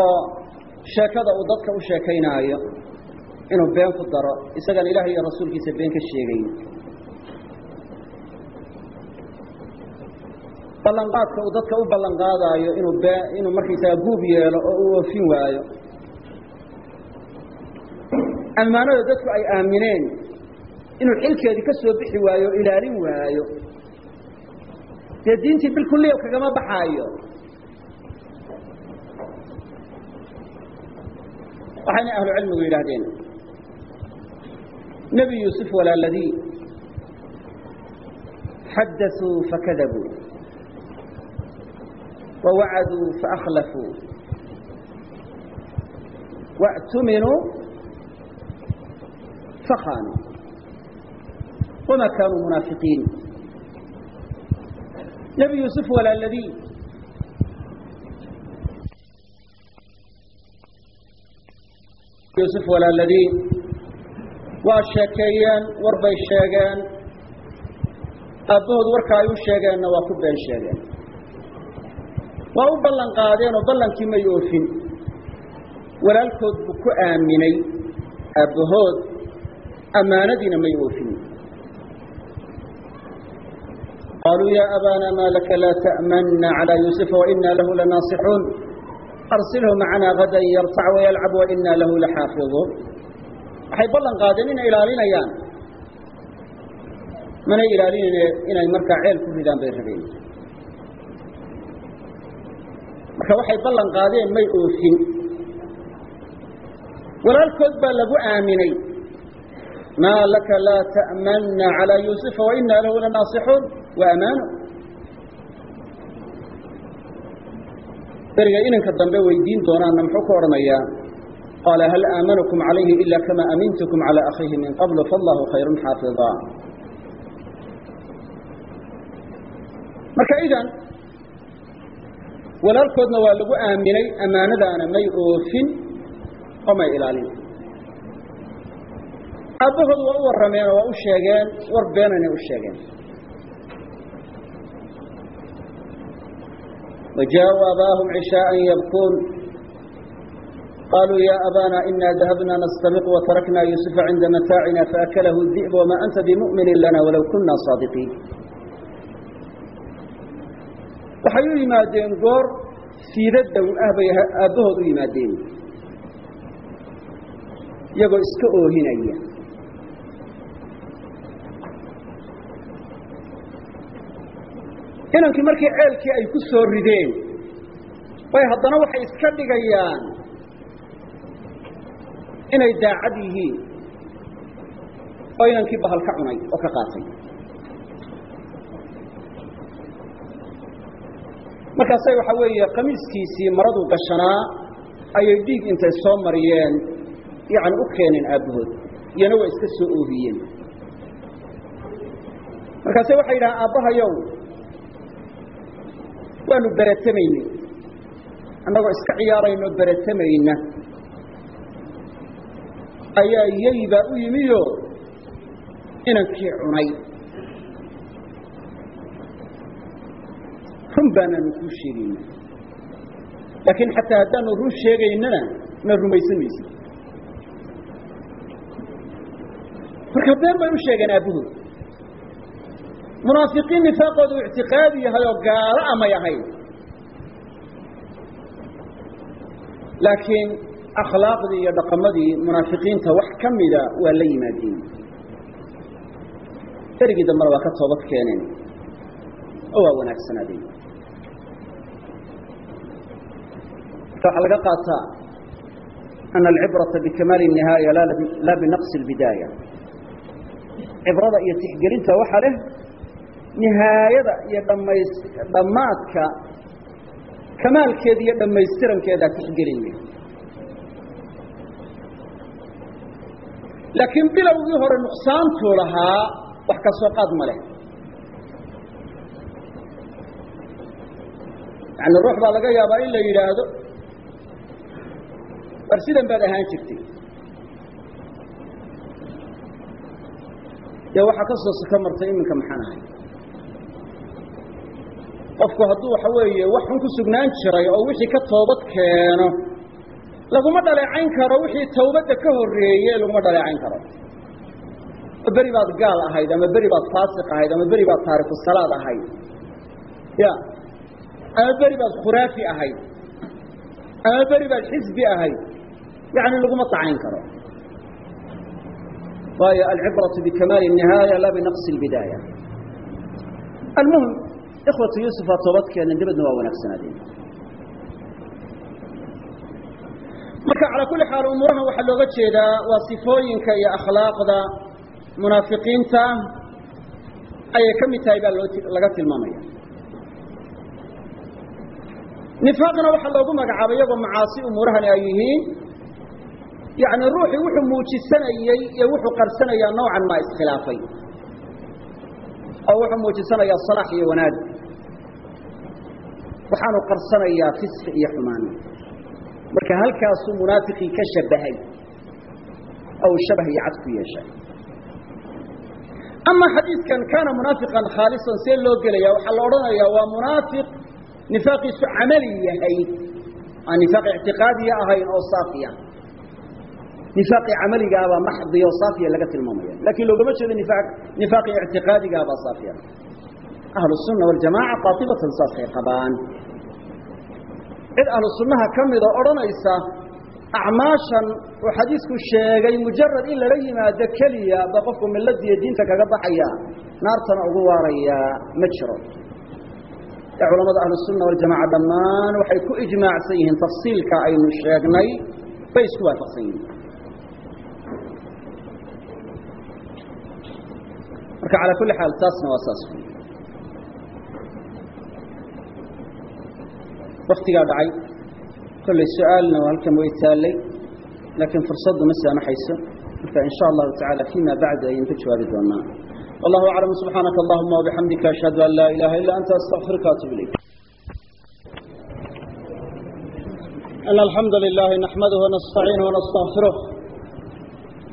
oo sheekada uu dadka u sheekaynaayo inuu been ku daro isagaan ilaah iyo rasuulkiisa been ka sheegayn. Ballanqaadka uu dadka u ballan qaadaayo inuu be inuu markaysaga guub yeelo oo uu oofin waayo. Ammaanada dadku ay aamineen inuu xilkeedii ka soo bixi waayo o ilaalin waayo. Dee diintii bilkuliya kagama baxaayo waxayna ahlu cilmigu yidhaahdeen nebi yuusuf walaaladii xadaثuu fakadabuu wawacaduu faakhlafuu wاctuminuu fakhaanuu wama kaanuu munaafiqiin. Nebi yuusuf walaaladii yuusuf walaaladii waa sheekeeyeen war bay sheegeen. Aabbahood warka ay u sheegeenna waa ku been sheegeen. Waa u ballan qaadeen oo ballankii may oofin walaalkood buu ku aaminay aabbahood ammaanadiina may oofin qaaluu ya abaana maa laka laa ta'manna calىa yuusufa waina lahu lanaasixuun arsilhu macana gadan yartac wayalcab waina lahu laxaafiظuun waxay ballan qaadeen inay ilaalinayaan manay ilaalinayne inay markaa ceel ku ridaan bay rabeen marka waxay ballan qaadeen may oofin walaalkood baa lagu aaminay maa laka laa ta'manna calىa yuusufa waina lahu lanaasixuun waa amaano beriga inanka dambe weydiin doonaanna muxuu ka odhanayaa qaala hal aamanukum calayhi ila kama amintukum calى akhiihi min qabl faallahu khayru xaafiظa marka idan walaalkoodna waa lagu aaminay ammaanadaana may oofin oo may ilaalin. Aabbahood waa u warrameen oo waa u sheegeen war beenanay u sheegeen وجاءوا أباهم عشاء يبكون قالوا يا أبانا إنا ذهبنا نستبق وتركنا يوسف عند متاعنا فأكله الذئب وما أنت بمؤمن لنا ولو كنا صادقين waxay u yimaadeen goor siidadda ah bay aabbahood u yimaadeen iyagoo iska oohinaya inankii markii ceelkii ay ku soo rideen bay haddana waxay iska dhigayaan inay daacad yihiin oo inankii bahal ka cunay oo ka qaatay. Markaasay waxaa weeye qamiiskiisii maradu gashanaa ayay dhiig intay soo mariyeen yacni u keeneen aabbahood iyana waa iska soo oohiyeen markaase waxay yidhahaan aabbahayow waanu beretamaynay annagoo iska ciyaarayno beretamayna ayaa yey baa u yimiyo inankii cunay. Run baanaanu kuu sheegayna laakiin xataa haddaanu run sheegaynana na rumaysan maysid. Marka been bay u sheegeen aabbahood munaafiqiin nifaaqoodu ictiqaadi yahay oo gaalo amay ahayn laakiin akhlaaqdii iyo dhaqamadii munaafiqiinta wax ka mida waa la yimaadeen erigii dambena waa ka toobad keeneen oo waa wanaagsanaadeen marka waxaa laga qaataa ana alcibrata bikamaali الnihaaya laa binaqsi اlbidaaya cibrada iyo tixgelinta waxa leh nihaayada iyo dhamays dhammaadka kamaalkeeda iyo dhammaystirankeedaa tixgelinaya laakiin bilowgii hore nuqsaantuu lahaa wax ka soo qaad ma leh. Yani ruux baa laga yaabaa in la yidhaahdo bar sidan baad ahaan jirtay. Dee waxaa ka soo saka martay iminka maxaan ahay qofku hadduu waxa weeye wax xun ku sugnaan jiray oo wixii ka toobad keeno laguma dhaleecayn karo wixii tawbadda ka horreeye laguma dhaleecayn karo beri baad gaal ahayd ama beri baad faasiq ahayd ama beri baad taariku salaad ahayd ya ama beri baad khuraafi ahayd ama beri baad xisbi ahayd yani laguma tacayn karo waayo alcibraةu bikamaali الnihaaya la binaqصi اlbidaaya almuhim ikhwatu yuusuf aa toobad keeneen dabadna waa wanaagsanaadeen marka calaa kulli xaal umuurahan waxaa looga jeedaa waa sifooyinka iyo akhlaaqda munaafiqiinta ayay ka mid tahay baa loo laga tilmaamaya nifaaqna waxaa loogu magacaabay iyagoo macaasi umuurahani ay yihiin yani ruuxii wuxuu muujisanayey iyo wuxuu qarsanayaa noocan maa iskhilaafay oo wuxuu muujisanayaa salax iyo wanaag. Waxaanu qarsanayaa fisqi iyo xumaan. Marka halkaasuu munaafiqii ka shabahay oo uu shabah iyo cad ku yeeshay. Ama xadiidkan kaana munaafiqan khaalisan see loo gelaya waxaa la odhanayaa waa munaafiq nifaaqiisu camali yahay aan nifaaq ictiqaadiya ahayn oo saafiya nifaaqii camaligaabaa maxdi oo saafiya laga tilmaamaya laakiin loogama jeedo nifaaq nifaaqii ictiqaadigaabaa saafiya ahlu sunna waljamaaca qaatibatan saasay qabaan cid ahlu sunnaha ka mida odhanaysa acmaashan uu xadiisku sheegay mujarad in lala yimaado keliya ba qofku milladiiyo diinta kaga baxaya naartana ugu waaraya ma jiro ee culamada ahlusunna waljamaca dhammaan waxay ku ijmaacsan yihiin tafsiilka aynu sheegnay bay isku waafaqsan yihiin marka calaa kulli xaal taasna waa saas waktigaa dhacay kollay su-aalna waa halkan way taallay laakiin fursaddu ma saamaxayso marka in sha allahu tacaala fima bacdu ayaynu ka jawaabi doonaa wallahu aclam subxaanaka allahuma wabixamdika ashhadu an laa ilaha illa anta astaqfiruka atub ilayk إن الحمد لله نحمده ونستعينه ونستغفره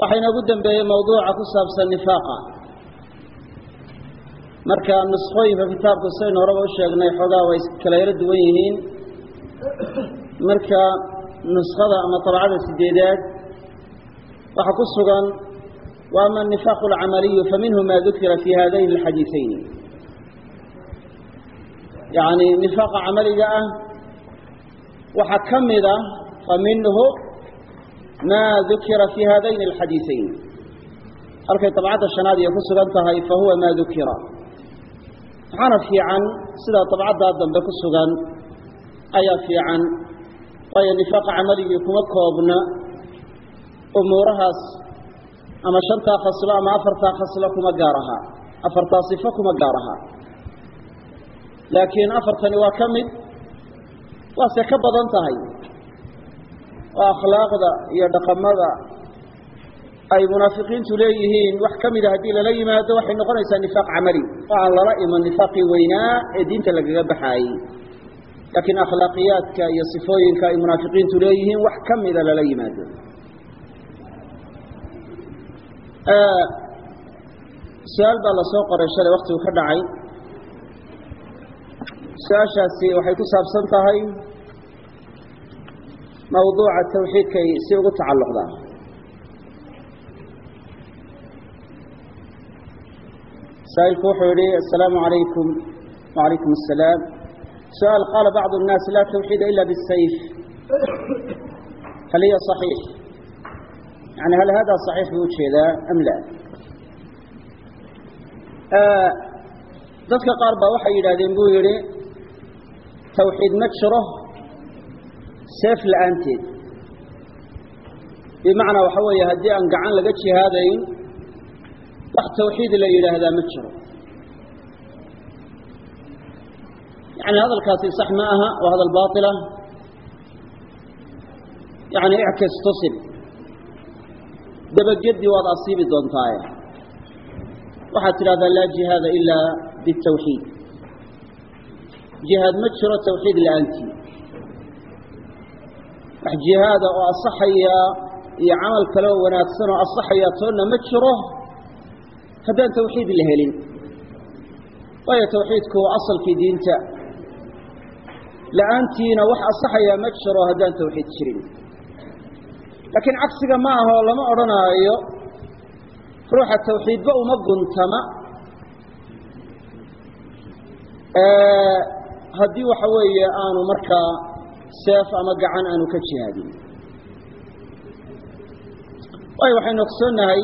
waxayna ugu dambeeyey mawduuca ku saabsan nifaaqa. Marka nusqooyinka kitaabku saynu horaba u sheegnay xoogaa way kala yaro duwan yihiin. Marka nuskhada ama dabcada sideedaad waxaa ku sugan wa ama anifaaqu alcamaliyu faminhu ma dukira fi haadayn alxadiiثayn yani nifaaqa camaliga ah waxaa ka mida faminhu ma dukira fi haadayn alxadiiثayn halkay dabcadda shanaad iyo ku sugan tahay fahuwa ma dukira waxaana fiican sidaa dabcaddaa dambe ku sugan ayaa fiican waayo nifaaqa camaligii kuma koobna umuurahaas ama shantaa khaslo ama afartaa khaslo kuma gaar aha afartaa sifo kuma gaar aha waa ka mid ka badan tahay oo akhlaaqda iyo dhaqamada ay munaafiqiintu leeyihiin wax ka mida haddii lala yimaado waxay noqonaysaa nifaaq camali. Oo aan lala iman nifaaqii weynaa ee diinta lagaga baxaayey laakiin akhlaaqiyaadka iyo sifooyinka ay munaafiqiintu leeyihiin wax ka mida lala yimaado. Su'aal baa la soo qoray shalay waktigu ka dhacay. Su'aashaasi waxay ku saabsan tahay mawduuca tawxiidka ay si ugu tacalluqdaan. Saa'ilku wuxuu yihi asalaamu alaykum wacalaykum asalaam. Su'aal qaala bacdu الnaas laa tawxiida ila bالsayf hal hiya صaxiix yani hal hada صaxiix buu u jeedaa am la dadka qaar baa waxay yidhaahdeen buu yihi tawxiid ma jiro seef la'aanteed. Bimacnaa waxa weeye haddii aan gacan laga jihaadayn wax tawxiid la yidhaahdaa ma jiro. Yani hadalkaasi sax ma aha waa hadal baila yani ickas tusib dabagedi waad asiibi doontaaye. Waxaad tidhahdaa laa jihaada ilaa bitawxiid. Jihaad ma jiro tawxiid la'aantii wax jihaada oo asaxaya iyo camal kale oo wanaagsan oo asaxaya toonna ma jiro haddaan tawxiid la helin. Waayo tawxiidku waa asalkii diinta. La'aantiina wax asaxayaa ma jiro haddaan tawxiid jirin. Laakiin cagsiga ma aha oo lama odhanaayo ruuxa tawxiidba uma guntama. Haddii waxa weeye aanu markaa seef ama gacan aanu ka jihaadin. Waayo waxaynu ogsoonnahay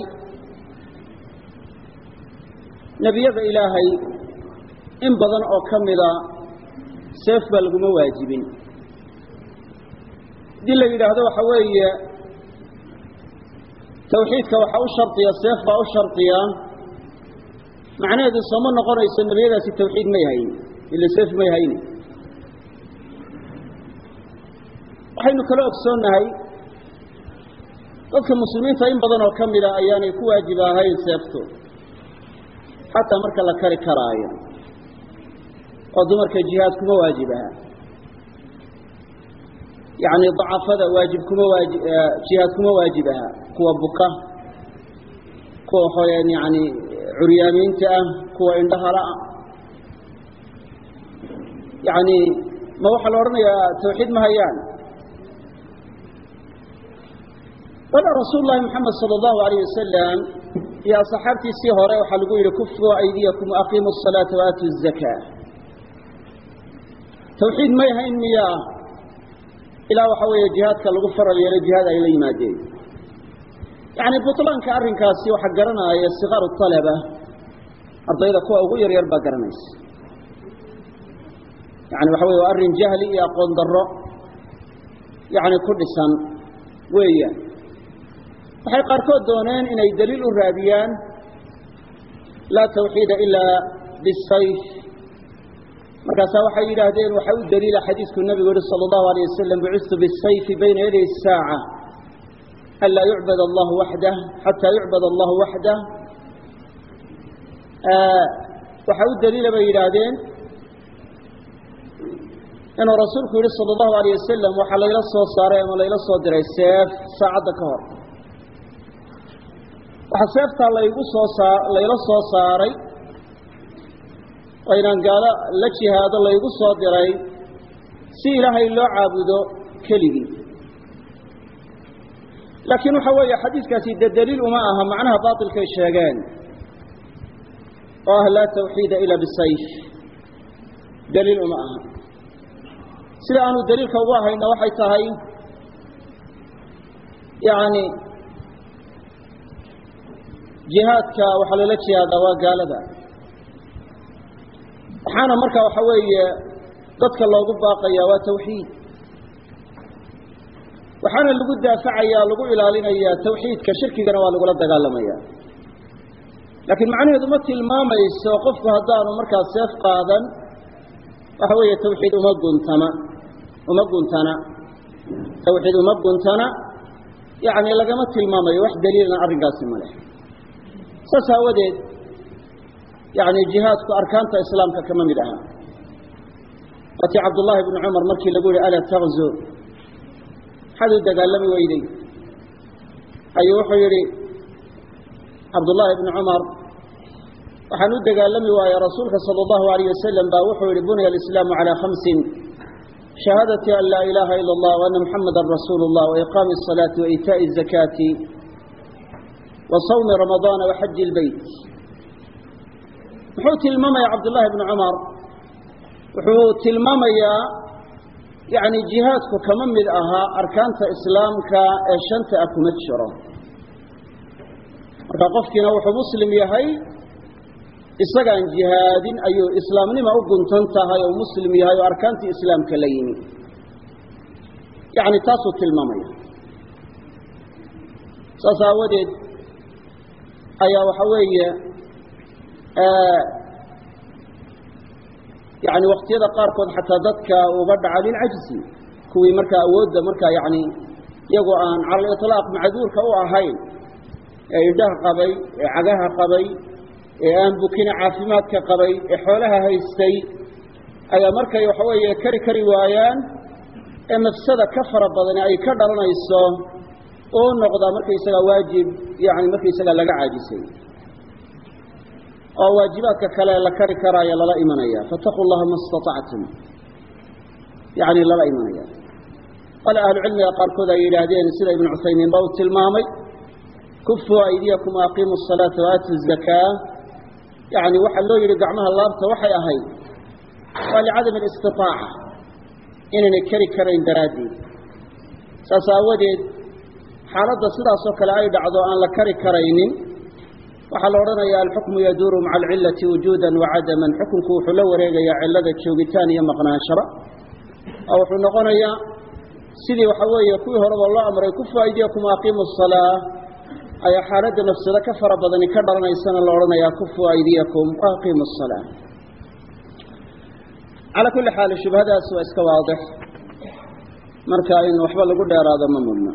nebiyada ilaahay in badan oo ka mida seef baa laguma waajibin. Haddii la yidhaahdo waxa weeye tawxiidka waxaa u shardiya seef baa u shardiya macnaheedu sooma noqonayso nebiyadaasi tawxiid may hayn ila seef may hayni waxaynu kala ogsoonnahay dadka muslimiinta in badan oo ka mida ayaanay ku waajib ahayn seeftu xataa marka la kari karaayo oo dumarka jihaad kuma waajib aha dacafada waajib kuma waaji jihaad kuma waajib aha kuwa buka kuwa waxaweeyaan yani curyaamiinta ah kuwa indhahala ah yani ma waxaa la odhanayaa tawxiid ma hayaan bala rasuul llahi moxamed sala allahu alayh wasalam iyo asxaabtiisii hore waxaa lagu yidhi kufuu aydiyakum waaqiimu asalaata waaatu zakaa tawxiid may hayn miyaa ilaa waxa weeye jihaadka lagu faral yeelay jihaad ay la yimaadeen. Yani butlaanka arrinkaasi waxaa garanaya sikaaru talaba ardayda kuwa ugu yar yar baa garanaysa. Yani waxa weye waa arrin jahli iyo aqoon darro yani ku dhisan weeyaan waxay qaarkood dooneen inay daliil u raadiyaan laa tawxiida ilaa bisayf markaasaa waxay yidhaahdeen waxaa u daliila xadiidku nabigu yihi sala allahu alayh wasalam bucitu bisayfi bayna yaday saaca anlaa yucbad allahu waxdah xataa yucbad allahu waxdah waxaa u daliila bay yidhaahdeen inuu rasuulku yihi sala allahu alayh wasalam waxaa layla soo saaray ama layla soo diray seef saacadda ka hor waxaa seeftaa laygu soo saa layla soo saaray oo inaan gaalo la jihaado laygu soo diray si ilaahay loo caabudo keligii. Laakiin waxa weeye xadiiskaasi de daliil uma aha macnaha baatilkay sheegeen. Oo ah laa tawxiida ilaa bisayf. Daliil uma aha. Sida aanu daliilka ugu ahayna waxay tahay yani jihaadka waxaa loola jihaadaa waa gaalada. Waxaana marka waxa weeye dadka loogu baaqaya waa tawxiid. Waxaana lagu daafacaya lagu ilaalinaya tawxiidka shirkigana waa lagula dagaalamaya. Laakiin macnaheedu ma tilmaamayso qofku haddaanu markaa seef qaadan waxa weeye tawxiid uma guntama uma guntana. Tawxiid uma guntana. Yani lagama tilmaamayo wax daliilna arrinkaasi ma leh saas aawadeed yani jihaadku arkaanta islaamka kama mid aha watii cabdullaahi bni cumar markii lagu yihi alaa takzu maxaad u dagaalami weyday ayuu wuxuu yihi cabdullaahi bni cumar waxaan u dagaalami waaye rasuulka sala allahu alayh wasalam baa wuxuu yihi bunya alislaamu calaa khamsin shahaadati an laa ilaaha ila allah waana muxamadan rasuulu llah waiqaami الsalaati waitaaءi الzakaati wa sawmi ramadaana waxaji اlbeyt muxuu tilmaamaya cabdullaahi bni cumar. Wuxuu tilmaamayaa yani jihaadku kama mid ahaa arkaanta islaamka ee shanta ah kuma jiro. Marka qofkiina wuxuu muslim yahay isagaan jihaadin ayuu islaamnima u guntan tahay oo muslim yahay oo arkaantii islaamka la yimi. Yani taasuu tilmaamaya. Saas aawadeed ayaa waxa weeye yani waktiyada qaarkood xataa dadka uga dhaca lilcajzi kuwii markaa awoodda markaa yani iyagoo aan cala liطlaaq macduurka u ahayn ee indhaha qabay ee cagaha qabay ee aan bukina caafimaadka qabay ee xoolaha haystay ayaa markay waxa weeye kari kari waayaan ee mafsada ka fara badani ay ka dhalanayso oo noqdaa markaysaga waajib yani markaysaga laga caajisay oo waajibaadka kale la kari karaayo lala imanaya fataquu llaha ma istaطactum yani lala imanaya qale ahlucilmiga qaarkood ay yidhaahdeen sida ibnu cuthaymiin ba uu tilmaamay kufuu aydiyakum aqiimu الsalaata waaatu الzakaa yani waxaa loo yidhi gacmaha laabta waxay ahayd waa licadam اlistiطaaca inaynay keri karayn daraaddeed saas aawadeed xaaladda sidaasoo kale ay dhacdo aan la kari karaynin waxaa la odhanayaa alxukmu yaduuru maca alcillati wujuudan wa xukunku wuxuu la wareegayaa cillada joogitaan iyo maqnaanshaba oo wuxuu noqonayaa sidii waxaa weeye kuwii horeba loo amray ku faa'iidiya aqiimu salaa ayaa xaaladda nafsada ka fara badani ka dhalanaysana la odhanayaa kufu aydiyakum waaqiimu salaa calaa kulli xaal shubhadaasi waa iska waadix. Marka in waxba lagu dheeraado ma mudna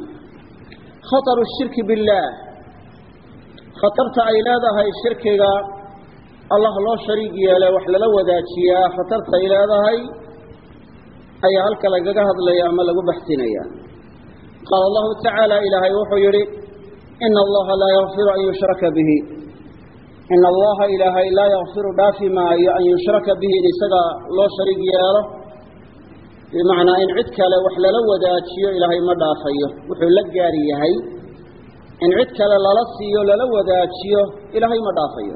khaطru الshirki biاllaah khatarta ay leedahay shirkiga allah loo shariig yeele wax lala wadaajiyaa khatarta ay leedahay ayaa halka lagaga hadlaya ama lagu baxsinaya qaala allahu tacaala ilaahay wuxuu yihi ina allaha laa yakfiru an yushraka bihi ina allaha ilaahay laa yakfiru dhaafi maayo an yushraka bihi in isaga loo shariig yeelo bimacnaa in cid kale wax lala wadaajiyo ilaahay ma dhaafayo. Wuxuu la gaari yahay. In cid kale lala siiyo lala wadaajiyo ilaahay ma dhaafayo.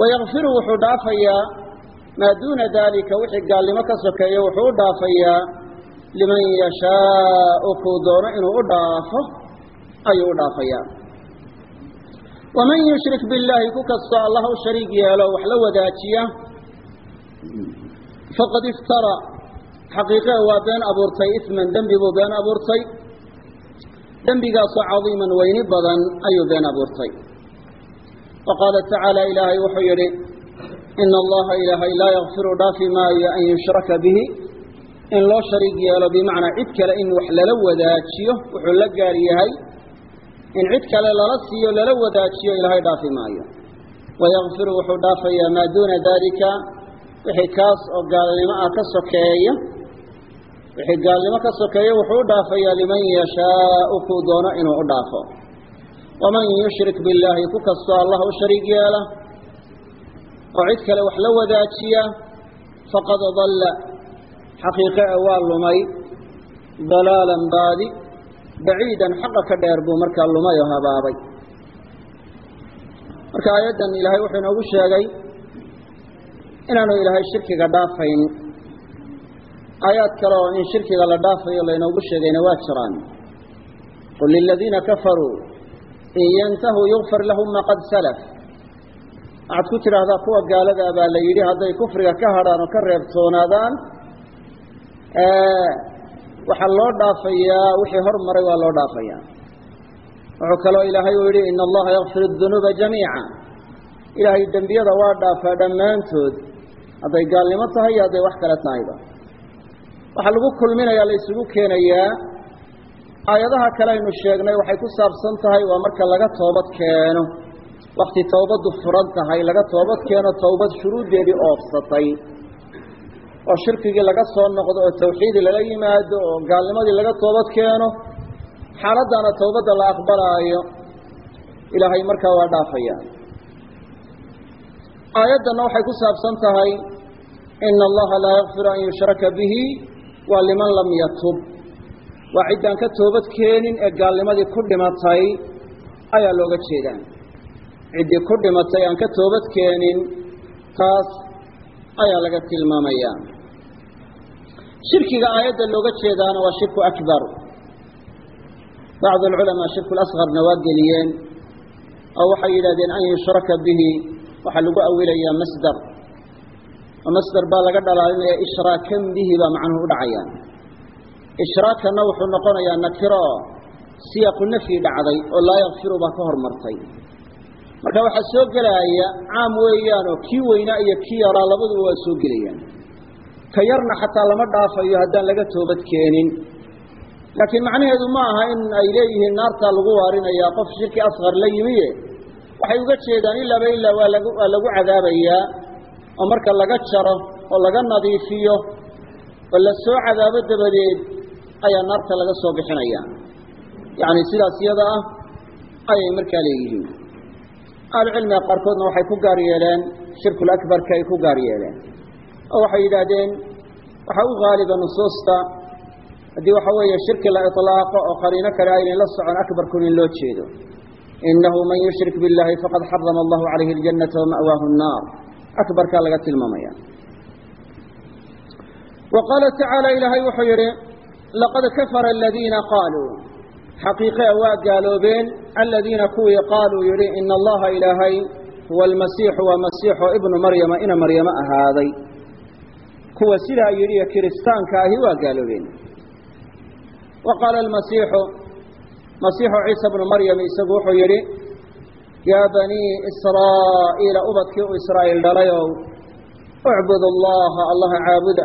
Wayakfiru wuxuu dhaafayaa. Maa duuna daalika wixii gaalnimo ka sokeeya wuxuu u dhaafayaa. Liman yashaau kuu doono inuu u dhaafo ayuu u dhaafayaa. Waman yushrik billaahi ku kastoo allah u shariig yeelo wax la wadaajiya faqad iftara xaqiiqe waa been abuurtay isman dembi buu been abuurtay. Dembigaasoo cadiiman weyni badan ayuu been abuurtay. Wa qaala tacaala ilaahay wuxuu yidhi ina allaha ilaahay laa yakfiru dhaafi maayo an yushraka bihi. In loo shariig yeelo bimacnaa cid kale in wax lala wadaajiyo wuxuu la gaar yahay in cid kale lala siiyo lala wadaajiyo ilaahay dhaafi maayo wayakfiru wuxuu dhaafayaa maa duuna daalika wixii kaas oo gaalnimo ah ka sokeeya wixii gaalnimo ka sokeeya wuxuu u dhaafayaa liman yashaau kuu doono inuu u dhaafo. Waman yushrik billaahi ku kastoo allah u shariig yeela. Oo cid kale wax la wadaajiya faqad dalla. Xaqiiqe e waa lumay dalaalan baadi baciidan xaqa ka dheer buu markaa lumay oo habaabay. Marka aayaddan ilaahay wuxuu inoogu sheegay inaanu ilaahay shirkiga dhaafayn aayaad kale oo in shirkiga la dhaafayo laynoogu sheegayna waa jiraan. Qul liladiina kafaruu in yantahuu yugfar lahum ma qad salaf. Waxaad ku tidhaahdaa kuwa gaalada baa la yidhi hadday kufriga ka hadhaan oo ka reebtoonaadaan waxaa loo dhaafayaa wixii hor maray waa loo dhaafayaa. Wuxuu kaloo ilaahay uu yidhi ina allaha yakfir dunuuba jamiica. Ilaahay dembiyada waa dhaafaa dhammaantood. Hadday gaalnimo tahay iyo hadday wax kale tahayba waxaa lagu kulminayaa la isugu keenayaa aayadaha kale aynu sheegnay waxay ku saabsan tahay waa marka laga toobad keeno. Wakti towbaddu furan tahay laga toobad keeno towbad shuruuddeedii oobsatay oo shirkigii laga soo noqdo oo tawxiidi lala yimaado oo gaalnimadii laga toobad keeno. Xaaladdaana towbadda la aqbalaayo. Ilaahay markaa waa dhaafaya. Aayaddanna waxay ku saabsan tahay ina allaha laa yakfiru an yushraka bihi waa liman lam yatub. Waa ciddaan ka toobad keenin ee gaalnimadii ku dhimatay ayaa looga jeedaa. Ciddii ku dhimatay aan ka toobad keenin taas ayaa laga tilmaamayaa shirkiga aayadda looga jeedaana waa shirku akbar. Bacdu alculamaa shirku lasqarna waa geliyeen oo waxay yidhahdeen an yushraka bihi waxaa lagu awilayaa masdar oo masdar baa laga dhalaalinaya ishraakan bihi baa macnuhu u dhacaya ishraakana wuxuu noqonayaa nakiro siyaaqu nafyi dhacday oo laa yakfiru baa ka hormartay. Marka waxaa soo gelaya caam weeyaanoo kii weynaa iyo kii yaraa labaduba waa soo gelayaan. Ka yarna xataa lama dhaafayo haddaan laga toobad keenin. Laakiin macnaheedu ma aha in ay leeyihiin naartaa lagu waarinayaa qof shirki asqar la yimiye. Waxay uga jeedaan ilaaba ilaa waa lagu waa lagu cadaabayaa oo marka laga jaro oo laga nadiifiyo oo la soo cadaabo dabadeed ayaa naarta laga soo bixinaya yacni sidaas iyada ah ayay markaa leeyihiin ahlucilmiga qaarkoodna waxay ku gaar yeeleen shirkul akbarka ay ku gaar yeeleen oo waxay yidhaahdeen waxaa u haaliba nusuusta haddii waxa weeye shirki la iطlaaqo oo qariino kale aynay la socon akbarkun in loo jeedo inahu man yushrik biاllahi faqad xarama allahu calayhi اljannata wama'waahu الnaar akbarkaa laga tilmaamaya. Wa qaala tacaala ilaahay wuxuu yidhi laqad kafara aladiina qaaluu xaqiiqee waa gaaloobeen aladiina kuwii qaaluu yidhi ina allaha ilaahay huwa almasiixu waa masiixo ibnu maryama ina maryamo ahaaday. Kuwa sidaa yidhi kiristaanka ahi waa gaaloobeen. Wa qaala almasiixu masiixu ciisa bnu maryam isagu wuxuu yidhi yaa banii israa'iila ubadkii u israa'iil dhalayow ucbudu allaha allaha caabuda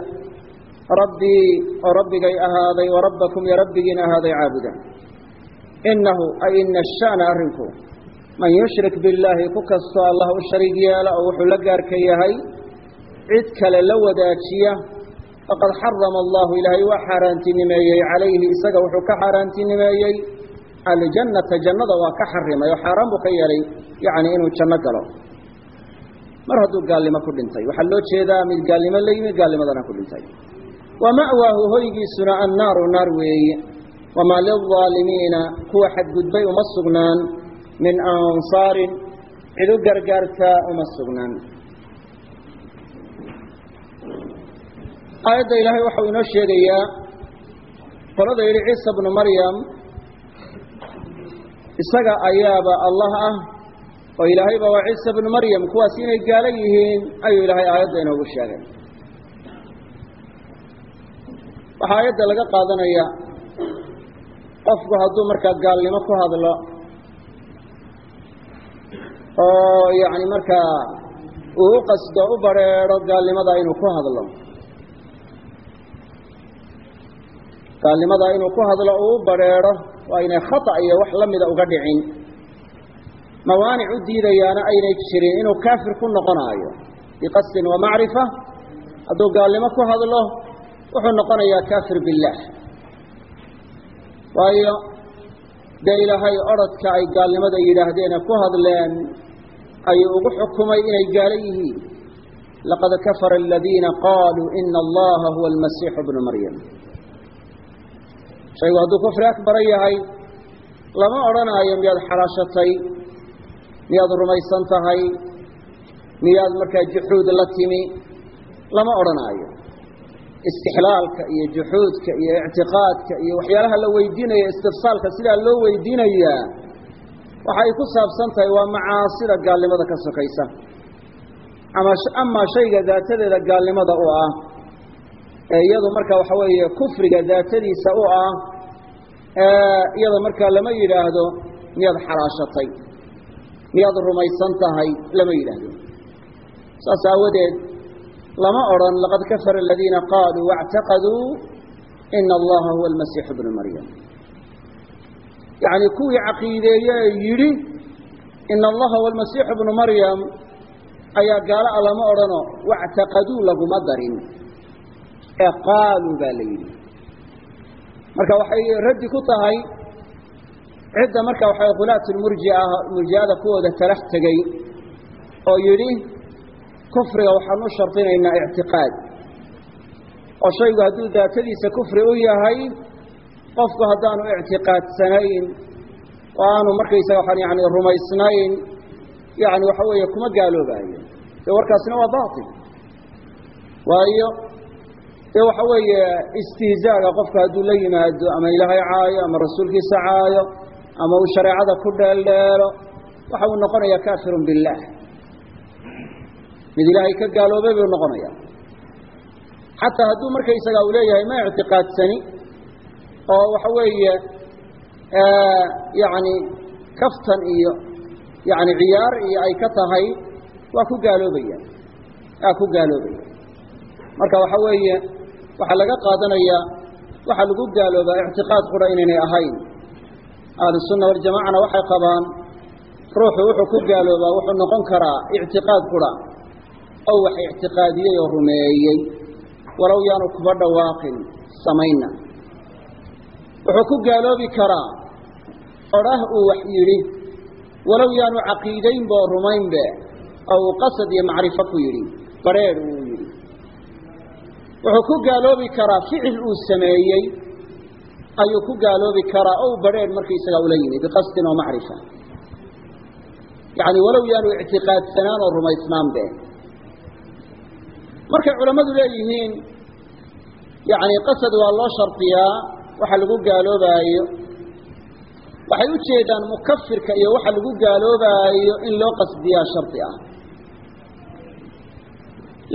rabbii oo rabbigay ahaaday wa rabbakum iyo rabbigiina ahaaday caabuda innahu ay ina sha'na arrinku man yushrik billaahi ku kastoo allah u shariig yeela oo wuxuu la gaarka yahay cid kale la wadaajiya faqad xarama allahu ilaahay waa xaaraantinimeeyey calayhi isaga wuxuu ka xaaraantinimeeyey aljannata jannada waa ka xarimay oo xaaraan buu ka yeelay yacni inuu janno galo. Mar hadduu gaalnimo ku dhintay waxaa loo jeedaa mid gaalnimo la yimid gaalnimadana ku dhintay. Wa ma'waahu hoygiisuna annaaru naar weeye wamaa lilظaalimiina kuwa xadgudbay uma sugnaan min ansaarin cid u gargaartaa uma sugnaan. Aayadda ilaahay waxau inoo sheegayaa qolada yidhi ciisa bnu maryam isaga ayaaba allah ah oo ilaahayba waa ciisa bnu maryam kuwaas inay gaalo yihiin ayuu ilaahay aayadda inoogu sheegay. Waxaa aayadda laga qaadanaya qofku hadduu markaa gaalnimo ku hadlo oo yacni markaa uu u qasdo u badrheedho gaalnimada inuu ku hadlo. Gaalnimada inuu ku hadlo uu u badrheedho waa aynay khata iyo wax la mida uga dhicin. Mawaanic u diidayaana aynay jirin inuu kaafir ku noqonaayo. Biqasdin wa macrifa hadduu gaalnimo ku hadlo wuxuu noqonayaa kaafir billaah waayo dee ilaahay odrhodka ay gaalnimada yidhaahdeene ku hadleen ayuu ugu xukumay inay gaalo yihiin. Laqad kafara aladiina qaaluu ina allaha huwa almasiixu bnu maryam shaygu hadduu kufri akbara yahay? Lama odhanaayo miyaad xalaashatay? Miyaad rumaysan tahay miyaad markaa juxuud la timi? Lama odhanaayo. Istixlaalka iyo juxuudka iyo ictiqaadka iyo waxyaalaha la weydiinaya istifsaalka sidaa loo weydiinayaa waxay ku saabsan tahay waa macaasida gaalnimada ka sokaysa. Ama amaa shayga daatadeeda gaalnimada u ah ee iyadu marka waxa weeye kufriga daatadiisa u ah iyada markaa lama yidhaahdo miyaad xalaashatay miyaad rumaysan tahay lama yidhaahdo. Saas aawadeed lama odhan laqad kafara aladiina qaaluu waاctaqaduu ina allaha huwa almasiixu bnu maryam. Yacni kuwii caqiideeye ee yidhi ina allaha huwa almasiixu maryam ayaa gaalo a lama odhano wactaqaduu laguma darin ee qaaluu baa la yidhi. Marka waxay raddi ku tahay cidda marka waxay khulaat lmurjia murji'ada kuwooda talax tegey oo yidhi kufriga waxaan u shardinaynaa ictiqaad. Oo shaygu hadduu daatadiisa kufri u yahay qofku haddaanu ictiqaadsanayn oo aanu markaysaga waxaan yani rumaysnayn yani waxa weeye kuma gaaloobaayo dee warkaasina waa baatil. Waayo dee waxa weeye istihzaaga qofka hadduu la yimaado ama ilaahay caayo ama rasuulkiisa caayo ama uu shareecada ku dheeldheelo waxa uu noqonayaa kaafirun billaah. Mid ilaahay ka gaaloobay buu noqonaya. Xataa hadduu markaysaga uu leeyahay ma ictiqaadsani oo waxa weeye yani kaftan iyo yani ciyaar iyo ay ka tahay waa ku gaaloobaya waa ku gaaloobaya marka waxa weeye waxaa laga qaadanayaa waxaa lagu gaaloobaa ictiqaad qura inaynay ahayn. Ahlusunna waljamacana waxay qabaan ruuxu wuxuu ku gaaloobaa wuxuu noqon karaa ictiqaad qura. Oo wax ictiqaadiyey oo rumeeyey. Walow yaanu kuba dhawaaqin samayna. Wuxuu ku gaaloobi karaa odhah uu wax yidhi walow yaanu caqiidaynba oo rumaynbe oo uu qasad iyo macrifo ku yidhi barheer uu wuxuu ku gaaloobi karaa ficil uu sameeyey ayuu ku gaaloobi karaa o barheer markaisagaa ula yimi biqasdin oo macrifa. Yacni walow yaanu ictiqaadsanaan oo rumaysnaanbe markay culammadu leeyihiin yani qasad waa loo shardiyaa waxa lagu gaaloobaayo waxay u jeedaan mukafirka iyo waxa lagu gaaloobaayo in loo qasdiyaa shardi ah.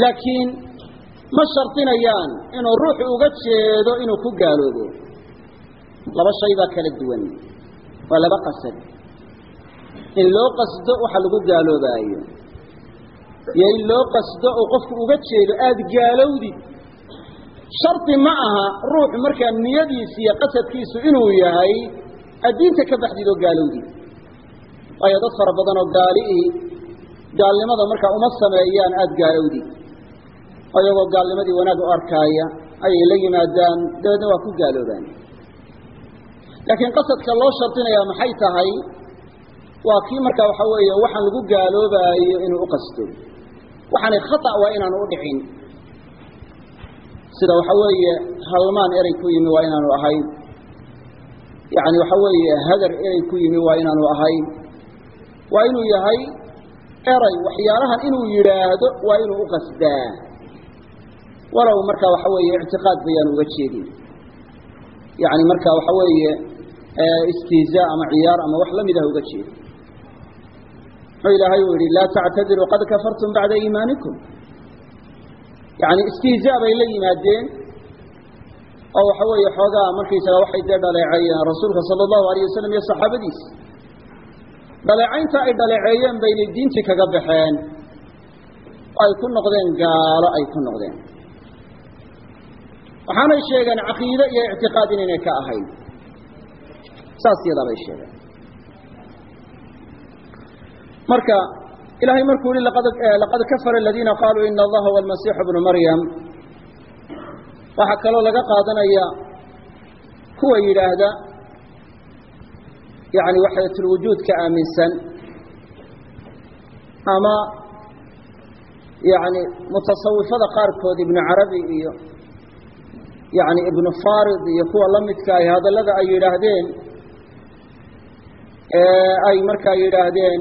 Laakiin ma shardinayaan inuu ruuxu uga jeedo inuu ku gaaloobo. Laba shay baa kala duwan. Waa laba qasad. In loo qasdo waxa lagu gaaloobaayo iyo in loo qasdo oo qofku uga jeedo aada gaalowdid shardi ma aha ruuxu markaa niyadiisi iyo qasadkiisu inuu yahay addiinta ka baxdid oo gaalowdid waayo dad fara badan oo gaali'ii gaalnimada markaa uma sameeyaan aada gaalowdid ayagoo gaalnimadii wanaag u arkaaya ayay la yimaadaan dabeedna waa ku gaaloobaan. Laakiin qasadka loo shardinayaa maxay tahay? Waa kii markaa waxa weeye waxaan lagu gaaloobaayo inuu u qasto. Waxaanay khata waa inaanu u dhicin. Sida waxa weeye halmaan erey ku yimi waa inaanu ahayn. Yani waxa weeye hadar erey ku yimi waa inaanu ahayn. Waa inuu yahay eray waxyaalahan inuu yidhaahdo waa inuu u qasdaa walow markaa waxa weeye ictiqaad bayaan uga jeedin. Yani marka waxa weeye istihzaa ama ciyaar ama wax la mid ah uga jeedi muxuu ilaahay uu yihi laa tactadiruu qad kafartum bacda iimaanikum. Yani istihzaa bay la yimaadeen oo waxa weeye xoogaa markaysaga waxay dee dhaleeceeyeen rasuulka sala allahu alayh wasalam iyo saxaabadiisa dhaleecaynta ay dhaleeceeyeen baynay diintii kaga baxeen oo ay ku noqdeen gaalo ay ku noqdeen waxaanay sheegeen caqiide iyo ictiqaad inaynay ka ahayn. Saas yadaa bay sheegeen. Marka ilahay markuu yihi laqad kafara aladiina qaluu ina allaha huwa almasiixu bnu maryam. Waxaa kaloo laga qaadanaya kuwa yidhaahda yani waxdatulwujuudka aaminsan ama yani mutasawifada qaarkood ibnu carabi iyo yani ibnu farid iyo kuwa la midka ay hadallada ay yidhaahdeen ay markaa yidhaahdeen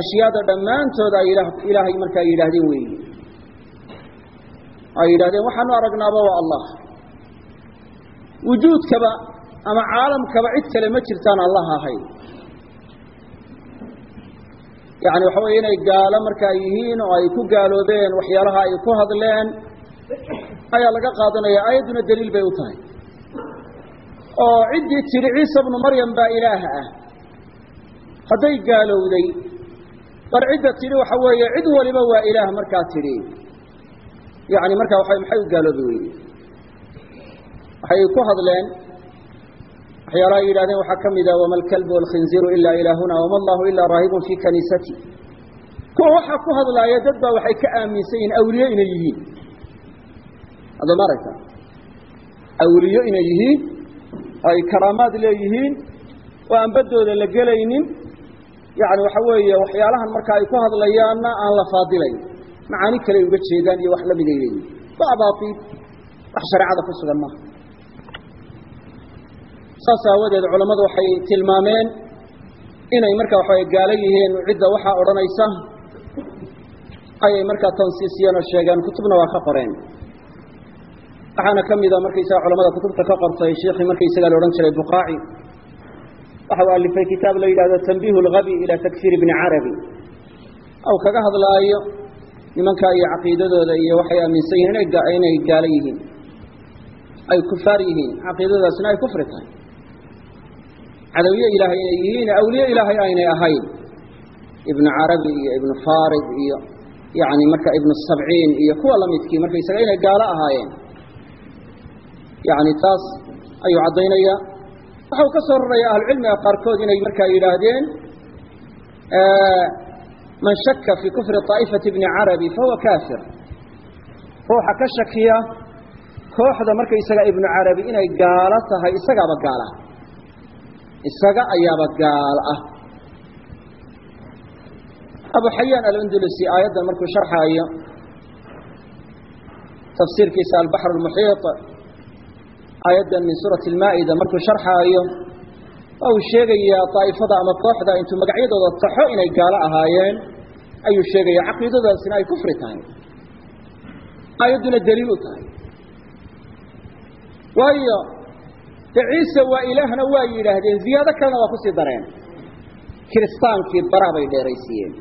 ashyaada dhammaantood ay ilaahay markaa yidhaahdeen weeyi. Ay yidhahdeen waxaanu aragnaaba waa allah. Wujuudkaba ama caalamkaba cid kale ma jirtaan allah ahayn yani waxa weye inay gaalo markaa yihiin oo ay ku gaaloobeen waxyaalaha ay ku hadleen ayaa laga qaadanaya aayadduna daliil bay u tahay. Oo ciddii tidhi ciisa bnu maryam baa ilaaha ah. Hadday gaalowday bar cidda tidhi waxa weeye cid waliba waa ilaah markaa tidhi. Yani markaa waa maxay u gaaloobi weyde waxay ku hadleen waxyaalaha ay yidhahdeen waxaa ka mida wama alkalbu walkhinziiru ila ilaahuna wama allahu ilaa raahibun fii kaniisati. Kuwa waxaa ku hadlaaya dad baa waxay ka aaminsan yihiin awliye inay yihiin hadda ma aragta? Awliyo inay yihiin oo ay karaamaad leeyihiin oo aan baddooda la gelaynin yani waxa weeye waxyaalahan marka ay ku hadlayaanna aan la faadilayn macaani kale uga jeedaan iyo wax la mid ay leeyihiin waa abaaiil wax shareecada ku sugan maaha saas aawadeed culammadu waxay tilmaameen inay marka waxaway gaalo yihiin cidda waxaa odhanaysa ayay markaa tansiisiyeen oo sheegeen kutubna waa ka qoreen waxaana ka mida markaysaga culamada kutubta ka qortay sheikii markaysaga la odhan jiray buqaaci waxa uu alifay kitaab la yidhahdo tanbiihu lgabi ila takfiir ibni carabi aw kaga hadlaayo nimanka iyo caqiidadooda iyo waxay aaminsan yihiin inay gaalo yihiin ay kufaar yihiin caqiidadaasna ay kufri tahay. Cadowye ilaahay inay yihiin awliye ilaahay aynay ahayn. Ibnu carabi iyo ibnu farid iyo yani marka ibnu sabciin iyo kuwa lamidkii markaysaga inay gaalo ahaayeen yani taas ayuu caddaynaya. Waxau ka soo raraya ahlucilmiga qaarkood inay markaa yidhaahdeen man shaka fii kufri طaa'ifati bni carabi fahuwa kaafir. Ruuxa ka shakiya kooxda markaysaga ibnu carabi inay gaalo tahay isagaaba gaala ah. isaga ayaaba gaal ah. Abu xayaan alndulusi aayaddan markuu sharxaayo tafsiirkiisa albaxr muxiiط aayaddan min suurati اlmaa'ida markuu sharxaayo waa uu sheegayaa daa'ifada ama kooxda intuu magacyadooda taxo inay gaalo ahaayeen ayuu sheegaya caqiidadaasina ay kufri tahay. Aayadduna daliil u tahay. Waayo de ciise waa ilaahna waa yidhaahdeen ziyaado kalena waa ku sii dareen. Kiristaankii bara bay dheeraysiiyeen.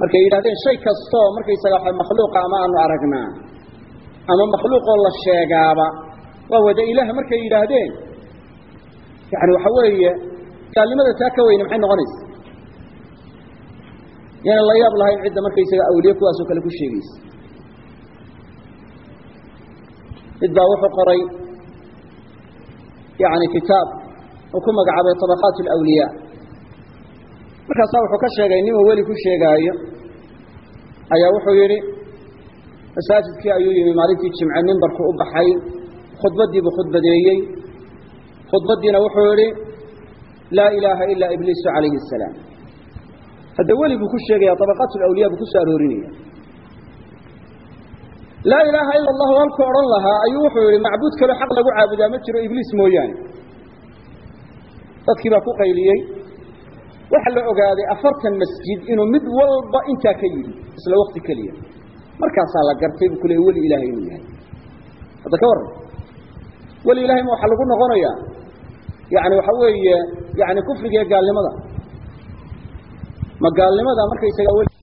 Markay yidhahdeen shay kastoo markaysaga makhluuqa ama aanu aragnaa? Ama makhluuqoo la sheegaaba waa wada ilaah markay yidhaahdeen. Yani waxa weeye gaalnimada taa ka weyne maxay noqonaysa? Yana la yaab lahayn cidda markaysaga awliye kuwaasoo kale ku sheegaysa. Mid baa wuxuu qoray yani kitaab uu ku magacaabay طabaqaat اlawliyaa markaasaa wuxuu ka sheegay nin uu weli ku sheegaayo ayaa wuxuu yidhi masaajidkii ayuu yimi maalintii jimce mimbarku u baxay khudbaddii buu khudbadeeyey khudbaddiina wuxuu yidhi laa ilaaha ilaa ibliisu calayhi الsalaam hadda weli buu ku sheegaya طabaqaat اlawliya buu ku soo aroorinaya laa ilaaha ila allahu halkuu odhan lahaa ayuu wuxuu yihi macbuud kaloo xaq lagu caabudaa ma jiro ibliis mooyaane dadkii baa ku qayliyey waxaa la ogaaday afartan masjid inuu mid walba intaa ka yidhi isla wakti keliya markaasaa la gartay buu kule weli ilaahay inuu yahay hadda ka warran weli ilahay ma waxaa lagu noqonayaa yani waxa weeye yani kufriga iyo gaalnimada. Ma gaalnimada markaysaga